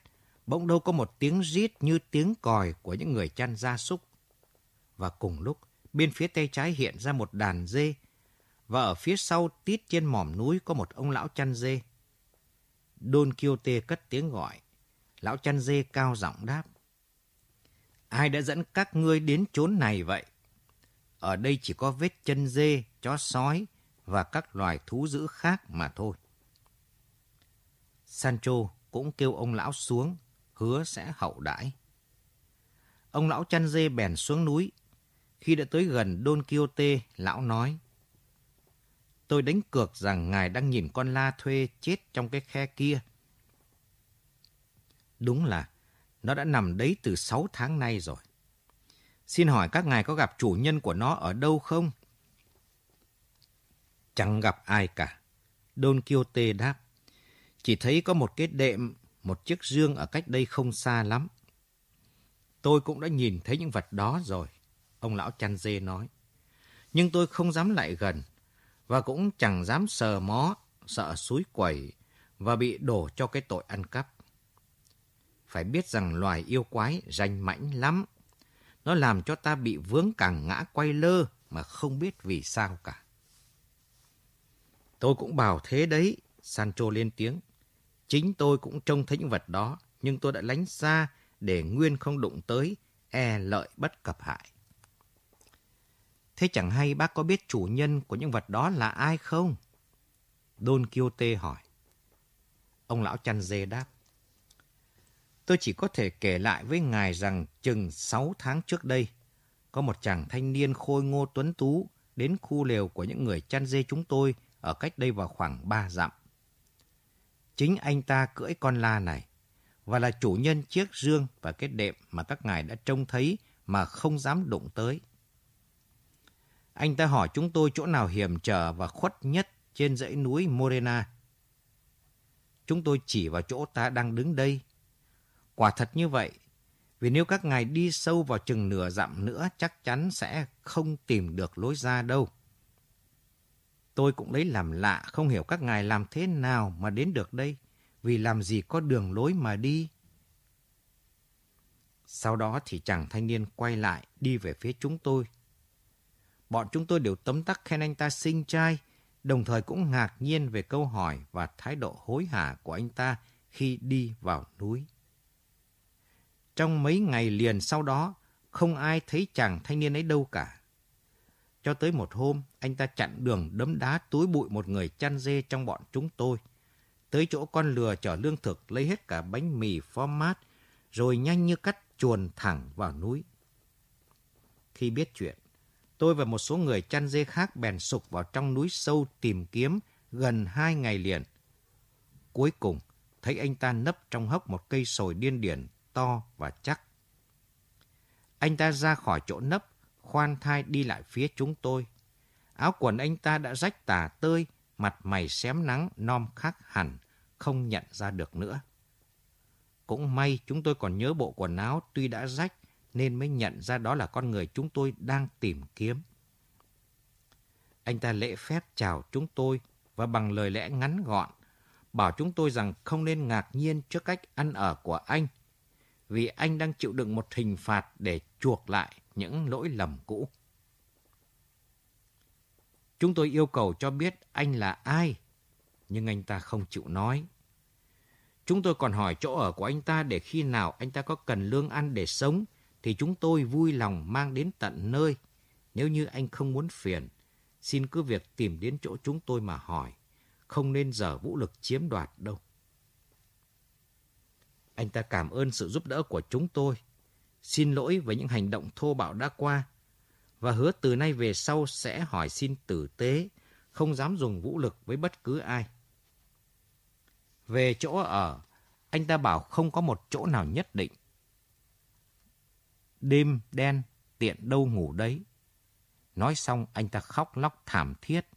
bỗng đâu có một tiếng rít như tiếng còi của những người chăn gia súc. Và cùng lúc, bên phía tay trái hiện ra một đàn dê, và ở phía sau tít trên mỏm núi có một ông lão chăn dê. Don Quixote cất tiếng gọi. Lão chăn dê cao giọng đáp. Ai đã dẫn các ngươi đến chốn này vậy? Ở đây chỉ có vết chân dê, chó sói và các loài thú dữ khác mà thôi. Sancho cũng kêu ông lão xuống, hứa sẽ hậu đãi. Ông lão chăn dê bèn xuống núi. Khi đã tới gần Don Quixote, lão nói, Tôi đánh cược rằng ngài đang nhìn con la thuê chết trong cái khe kia. Đúng là nó đã nằm đấy từ 6 tháng nay rồi. Xin hỏi các ngài có gặp chủ nhân của nó ở đâu không? Chẳng gặp ai cả. Don Quixote đáp. Chỉ thấy có một cái đệm, một chiếc dương ở cách đây không xa lắm. Tôi cũng đã nhìn thấy những vật đó rồi, ông lão chăn dê nói. Nhưng tôi không dám lại gần, và cũng chẳng dám sờ mó, sợ suối quẩy và bị đổ cho cái tội ăn cắp. Phải biết rằng loài yêu quái ranh mãnh lắm. Nó làm cho ta bị vướng càng ngã quay lơ mà không biết vì sao cả. Tôi cũng bảo thế đấy, Sancho lên tiếng. Chính tôi cũng trông thấy những vật đó, nhưng tôi đã lánh xa để Nguyên không đụng tới, e lợi bất cập hại. Thế chẳng hay bác có biết chủ nhân của những vật đó là ai không? Don Quixote hỏi. Ông lão chăn dê đáp. Tôi chỉ có thể kể lại với ngài rằng chừng 6 tháng trước đây, có một chàng thanh niên khôi ngô tuấn tú đến khu lều của những người chăn dê chúng tôi ở cách đây vào khoảng 3 dặm. Chính anh ta cưỡi con la này và là chủ nhân chiếc dương và cái đệm mà các ngài đã trông thấy mà không dám đụng tới. Anh ta hỏi chúng tôi chỗ nào hiểm trở và khuất nhất trên dãy núi Morena. Chúng tôi chỉ vào chỗ ta đang đứng đây. Quả thật như vậy, vì nếu các ngài đi sâu vào chừng nửa dặm nữa chắc chắn sẽ không tìm được lối ra đâu. Tôi cũng lấy làm lạ không hiểu các ngài làm thế nào mà đến được đây, vì làm gì có đường lối mà đi. Sau đó thì chàng thanh niên quay lại đi về phía chúng tôi Bọn chúng tôi đều tấm tắc khen anh ta xinh trai, đồng thời cũng ngạc nhiên về câu hỏi và thái độ hối hả của anh ta khi đi vào núi. Trong mấy ngày liền sau đó, không ai thấy chàng thanh niên ấy đâu cả. Cho tới một hôm, anh ta chặn đường đấm đá túi bụi một người chăn dê trong bọn chúng tôi. Tới chỗ con lừa chở lương thực lấy hết cả bánh mì format, rồi nhanh như cắt chuồn thẳng vào núi. Khi biết chuyện, tôi và một số người chăn dê khác bèn sục vào trong núi sâu tìm kiếm gần hai ngày liền. Cuối cùng, thấy anh ta nấp trong hốc một cây sồi điên điển to và chắc. Anh ta ra khỏi chỗ nấp, khoan thai đi lại phía chúng tôi. Áo quần anh ta đã rách tả tơi, mặt mày xém nắng, non khắc hẳn, không nhận ra được nữa. Cũng may chúng tôi còn nhớ bộ quần áo tuy đã rách, nên mới nhận ra đó là con người chúng tôi đang tìm kiếm. Anh ta lễ phép chào chúng tôi và bằng lời lẽ ngắn gọn, bảo chúng tôi rằng không nên ngạc nhiên trước cách ăn ở của anh, vì anh đang chịu đựng một hình phạt để chuộc lại những lỗi lầm cũ. Chúng tôi yêu cầu cho biết anh là ai, nhưng anh ta không chịu nói. Chúng tôi còn hỏi chỗ ở của anh ta để khi nào anh ta có cần lương ăn để sống, thì chúng tôi vui lòng mang đến tận nơi. Nếu như anh không muốn phiền, xin cứ việc tìm đến chỗ chúng tôi mà hỏi, không nên dở vũ lực chiếm đoạt đâu. Anh ta cảm ơn sự giúp đỡ của chúng tôi, xin lỗi về những hành động thô bạo đã qua, và hứa từ nay về sau sẽ hỏi xin tử tế, không dám dùng vũ lực với bất cứ ai. Về chỗ ở, anh ta bảo không có một chỗ nào nhất định. Đêm đen, tiện đâu ngủ đấy. Nói xong anh ta khóc lóc thảm thiết.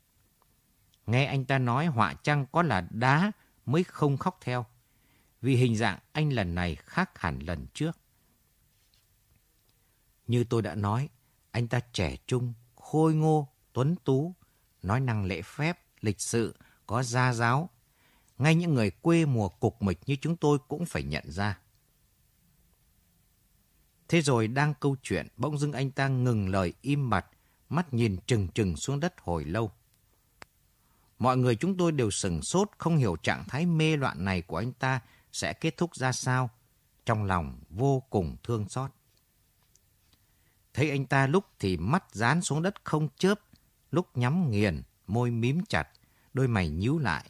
Nghe anh ta nói họa chăng có là đá mới không khóc theo. Vì hình dạng anh lần này khác hẳn lần trước. Như tôi đã nói, anh ta trẻ trung, khôi ngô, tuấn tú, nói năng lễ phép, lịch sự, có gia giáo. Ngay những người quê mùa cục mịch như chúng tôi cũng phải nhận ra. Thế rồi đang câu chuyện, bỗng dưng anh ta ngừng lời im mặt, mắt nhìn trừng trừng xuống đất hồi lâu. Mọi người chúng tôi đều sừng sốt, không hiểu trạng thái mê loạn này của anh ta sẽ kết thúc ra sao. Trong lòng vô cùng thương xót. Thấy anh ta lúc thì mắt dán xuống đất không chớp, lúc nhắm nghiền, môi mím chặt, đôi mày nhíu lại.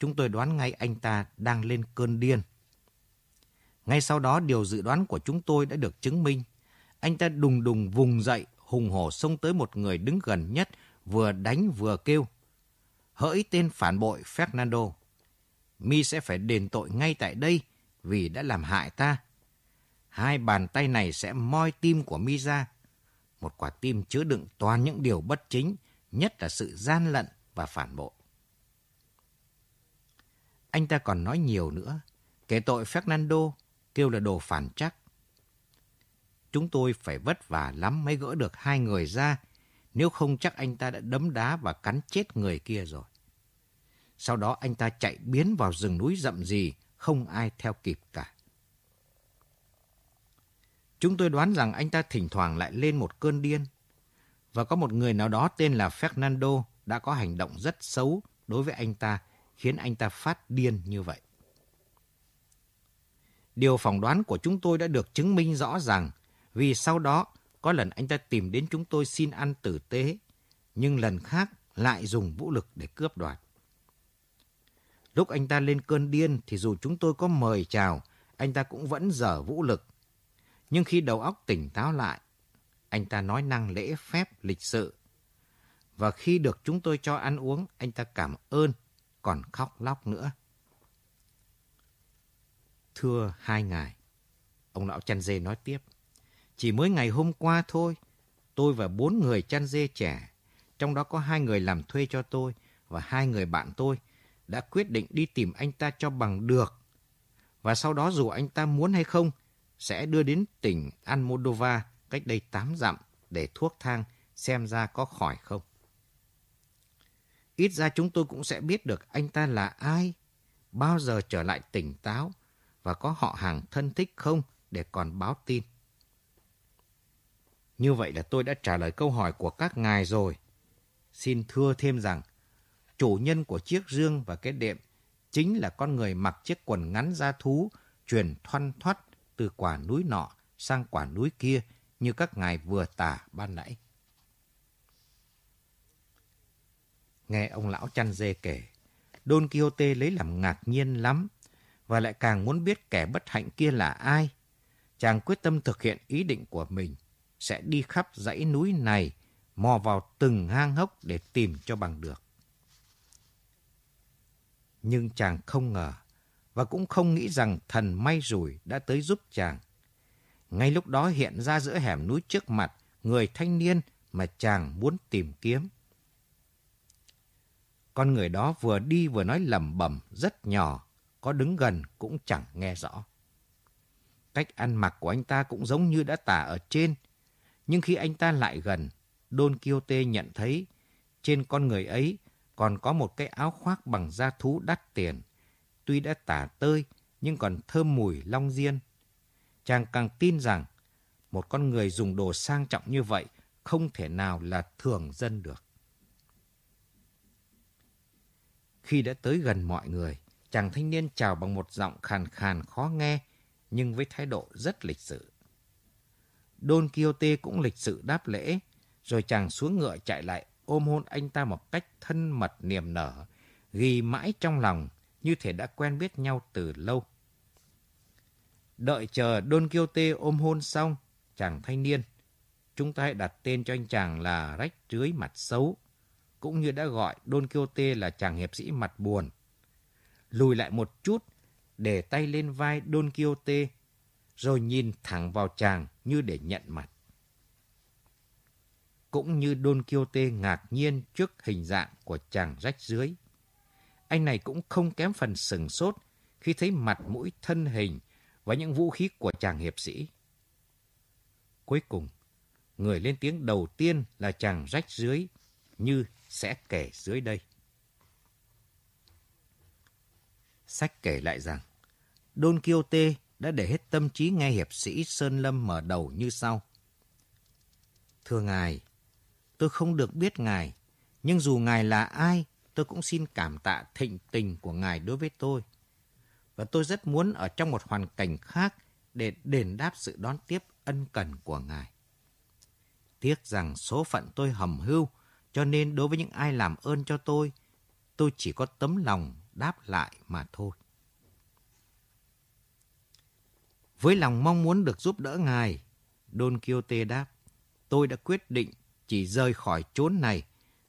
Chúng tôi đoán ngay anh ta đang lên cơn điên. Ngay sau đó điều dự đoán của chúng tôi đã được chứng minh. Anh ta đùng đùng vùng dậy, hùng hổ xông tới một người đứng gần nhất, vừa đánh vừa kêu. Hỡi tên phản bội Fernando, mi sẽ phải đền tội ngay tại đây vì đã làm hại ta. Hai bàn tay này sẽ moi tim của mi ra. Một quả tim chứa đựng toàn những điều bất chính, nhất là sự gian lận và phản bội. Anh ta còn nói nhiều nữa, kể tội Fernando kêu là đồ phản chắc. Chúng tôi phải vất vả lắm mới gỡ được hai người ra, nếu không chắc anh ta đã đấm đá và cắn chết người kia rồi. Sau đó anh ta chạy biến vào rừng núi rậm gì, không ai theo kịp cả. Chúng tôi đoán rằng anh ta thỉnh thoảng lại lên một cơn điên. Và có một người nào đó tên là Fernando đã có hành động rất xấu đối với anh ta, khiến anh ta phát điên như vậy. Điều phỏng đoán của chúng tôi đã được chứng minh rõ ràng vì sau đó có lần anh ta tìm đến chúng tôi xin ăn tử tế, nhưng lần khác lại dùng vũ lực để cướp đoạt. Lúc anh ta lên cơn điên thì dù chúng tôi có mời chào, anh ta cũng vẫn dở vũ lực. Nhưng khi đầu óc tỉnh táo lại, anh ta nói năng lễ phép, lịch sự. Và khi được chúng tôi cho ăn uống, anh ta cảm ơn, còn khóc lóc nữa. Thưa hai ngài, ông lão chăn dê nói tiếp. Chỉ mới ngày hôm qua thôi, tôi và bốn người chăn dê trẻ, trong đó có hai người làm thuê cho tôi và hai người bạn tôi, đã quyết định đi tìm anh ta cho bằng được. Và sau đó dù anh ta muốn hay không, sẽ đưa đến tỉnh Almodova cách đây 8 dặm để thuốc thang xem ra có khỏi không. Ít ra chúng tôi cũng sẽ biết được anh ta là ai, bao giờ trở lại tỉnh táo và có họ hàng thân thích không để còn báo tin. Như vậy là tôi đã trả lời câu hỏi của các ngài rồi. Xin thưa thêm rằng, chủ nhân của chiếc dương và cái đệm chính là con người mặc chiếc quần ngắn da thú truyền thoăn thoắt từ quả núi nọ sang quả núi kia như các ngài vừa tả ban nãy. Nghe ông lão chăn dê kể, Don Quixote lấy làm ngạc nhiên lắm và lại càng muốn biết kẻ bất hạnh kia là ai. Chàng quyết tâm thực hiện ý định của mình, sẽ đi khắp dãy núi này, mò vào từng hang hốc để tìm cho bằng được. Nhưng chàng không ngờ và cũng không nghĩ rằng thần may rủi đã tới giúp chàng. Ngay lúc đó hiện ra giữa hẻm núi trước mặt người thanh niên mà chàng muốn tìm kiếm. Con người đó vừa đi vừa nói lẩm bẩm rất nhỏ, có đứng gần cũng chẳng nghe rõ. Cách ăn mặc của anh ta cũng giống như đã tả ở trên, nhưng khi anh ta lại gần, Don Quixote nhận thấy trên con người ấy còn có một cái áo khoác bằng da thú đắt tiền. Tuy đã tả tơi, nhưng còn thơm mùi long diên. Chàng càng tin rằng một con người dùng đồ sang trọng như vậy không thể nào là thường dân được. Khi đã tới gần mọi người, chàng thanh niên chào bằng một giọng khàn khàn khó nghe, nhưng với thái độ rất lịch sự. Don Quixote cũng lịch sự đáp lễ, rồi chàng xuống ngựa chạy lại ôm hôn anh ta một cách thân mật niềm nở, ghi mãi trong lòng như thể đã quen biết nhau từ lâu. Đợi chờ Don Quixote ôm hôn xong, chàng thanh niên, chúng ta hãy đặt tên cho anh chàng là rách rưới mặt xấu, cũng như đã gọi Don Quixote là chàng hiệp sĩ mặt buồn. Lùi lại một chút, để tay lên vai Don Quixote, rồi nhìn thẳng vào chàng như để nhận mặt. Cũng như Don Quixote ngạc nhiên trước hình dạng của chàng rách dưới. Anh này cũng không kém phần sừng sốt khi thấy mặt mũi thân hình và những vũ khí của chàng hiệp sĩ. Cuối cùng, người lên tiếng đầu tiên là chàng rách dưới như sẽ kể dưới đây. Sách kể lại rằng, Don Quixote đã để hết tâm trí nghe hiệp sĩ Sơn Lâm mở đầu như sau. Thưa ngài, tôi không được biết ngài, nhưng dù ngài là ai, tôi cũng xin cảm tạ thịnh tình của ngài đối với tôi. Và tôi rất muốn ở trong một hoàn cảnh khác để đền đáp sự đón tiếp ân cần của ngài. Tiếc rằng số phận tôi hầm hưu, cho nên đối với những ai làm ơn cho tôi, tôi chỉ có tấm lòng đáp lại mà thôi. Với lòng mong muốn được giúp đỡ ngài, Don Quixote đáp, tôi đã quyết định chỉ rời khỏi chốn này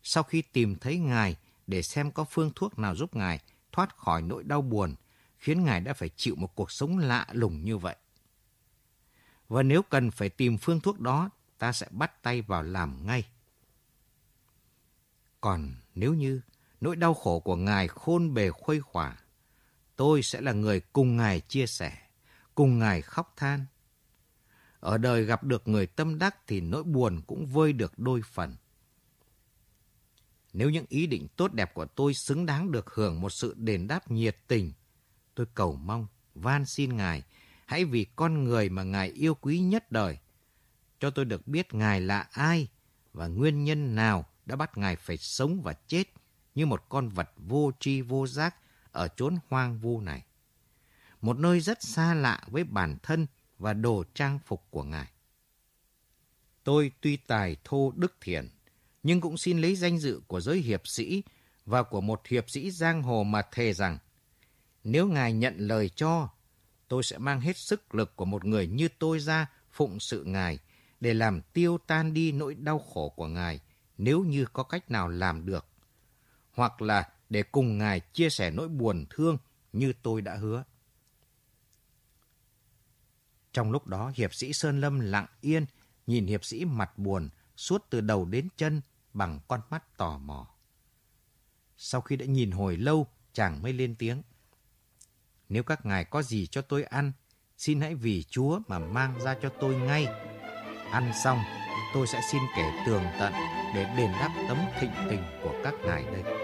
sau khi tìm thấy ngài để xem có phương thuốc nào giúp ngài thoát khỏi nỗi đau buồn khiến ngài đã phải chịu một cuộc sống lạ lùng như vậy. Và nếu cần phải tìm phương thuốc đó, ta sẽ bắt tay vào làm ngay. Còn nếu như nỗi đau khổ của ngài khôn bề khuây khỏa, tôi sẽ là người cùng ngài chia sẻ, cùng ngài khóc than. Ở đời gặp được người tâm đắc thì nỗi buồn cũng vơi được đôi phần. Nếu những ý định tốt đẹp của tôi xứng đáng được hưởng một sự đền đáp nhiệt tình, tôi cầu mong, van xin Ngài, hãy vì con người mà Ngài yêu quý nhất đời, cho tôi được biết Ngài là ai và nguyên nhân nào đã bắt Ngài phải sống và chết như một con vật vô tri vô giác ở chốn hoang vu này. Một nơi rất xa lạ với bản thân và đồ trang phục của Ngài. Tôi tuy tài thô đức thiện, nhưng cũng xin lấy danh dự của giới hiệp sĩ và của một hiệp sĩ giang hồ mà thề rằng nếu Ngài nhận lời cho, tôi sẽ mang hết sức lực của một người như tôi ra phụng sự Ngài để làm tiêu tan đi nỗi đau khổ của Ngài nếu như có cách nào làm được. Hoặc là để cùng Ngài chia sẻ nỗi buồn thương như tôi đã hứa. Trong lúc đó, hiệp sĩ Sơn Lâm lặng yên, nhìn hiệp sĩ mặt buồn suốt từ đầu đến chân bằng con mắt tò mò. Sau khi đã nhìn hồi lâu, chàng mới lên tiếng. Nếu các ngài có gì cho tôi ăn, xin hãy vì Chúa mà mang ra cho tôi ngay. Ăn xong, tôi sẽ xin kể tường tận để đền đáp tấm thịnh tình của các ngài đây.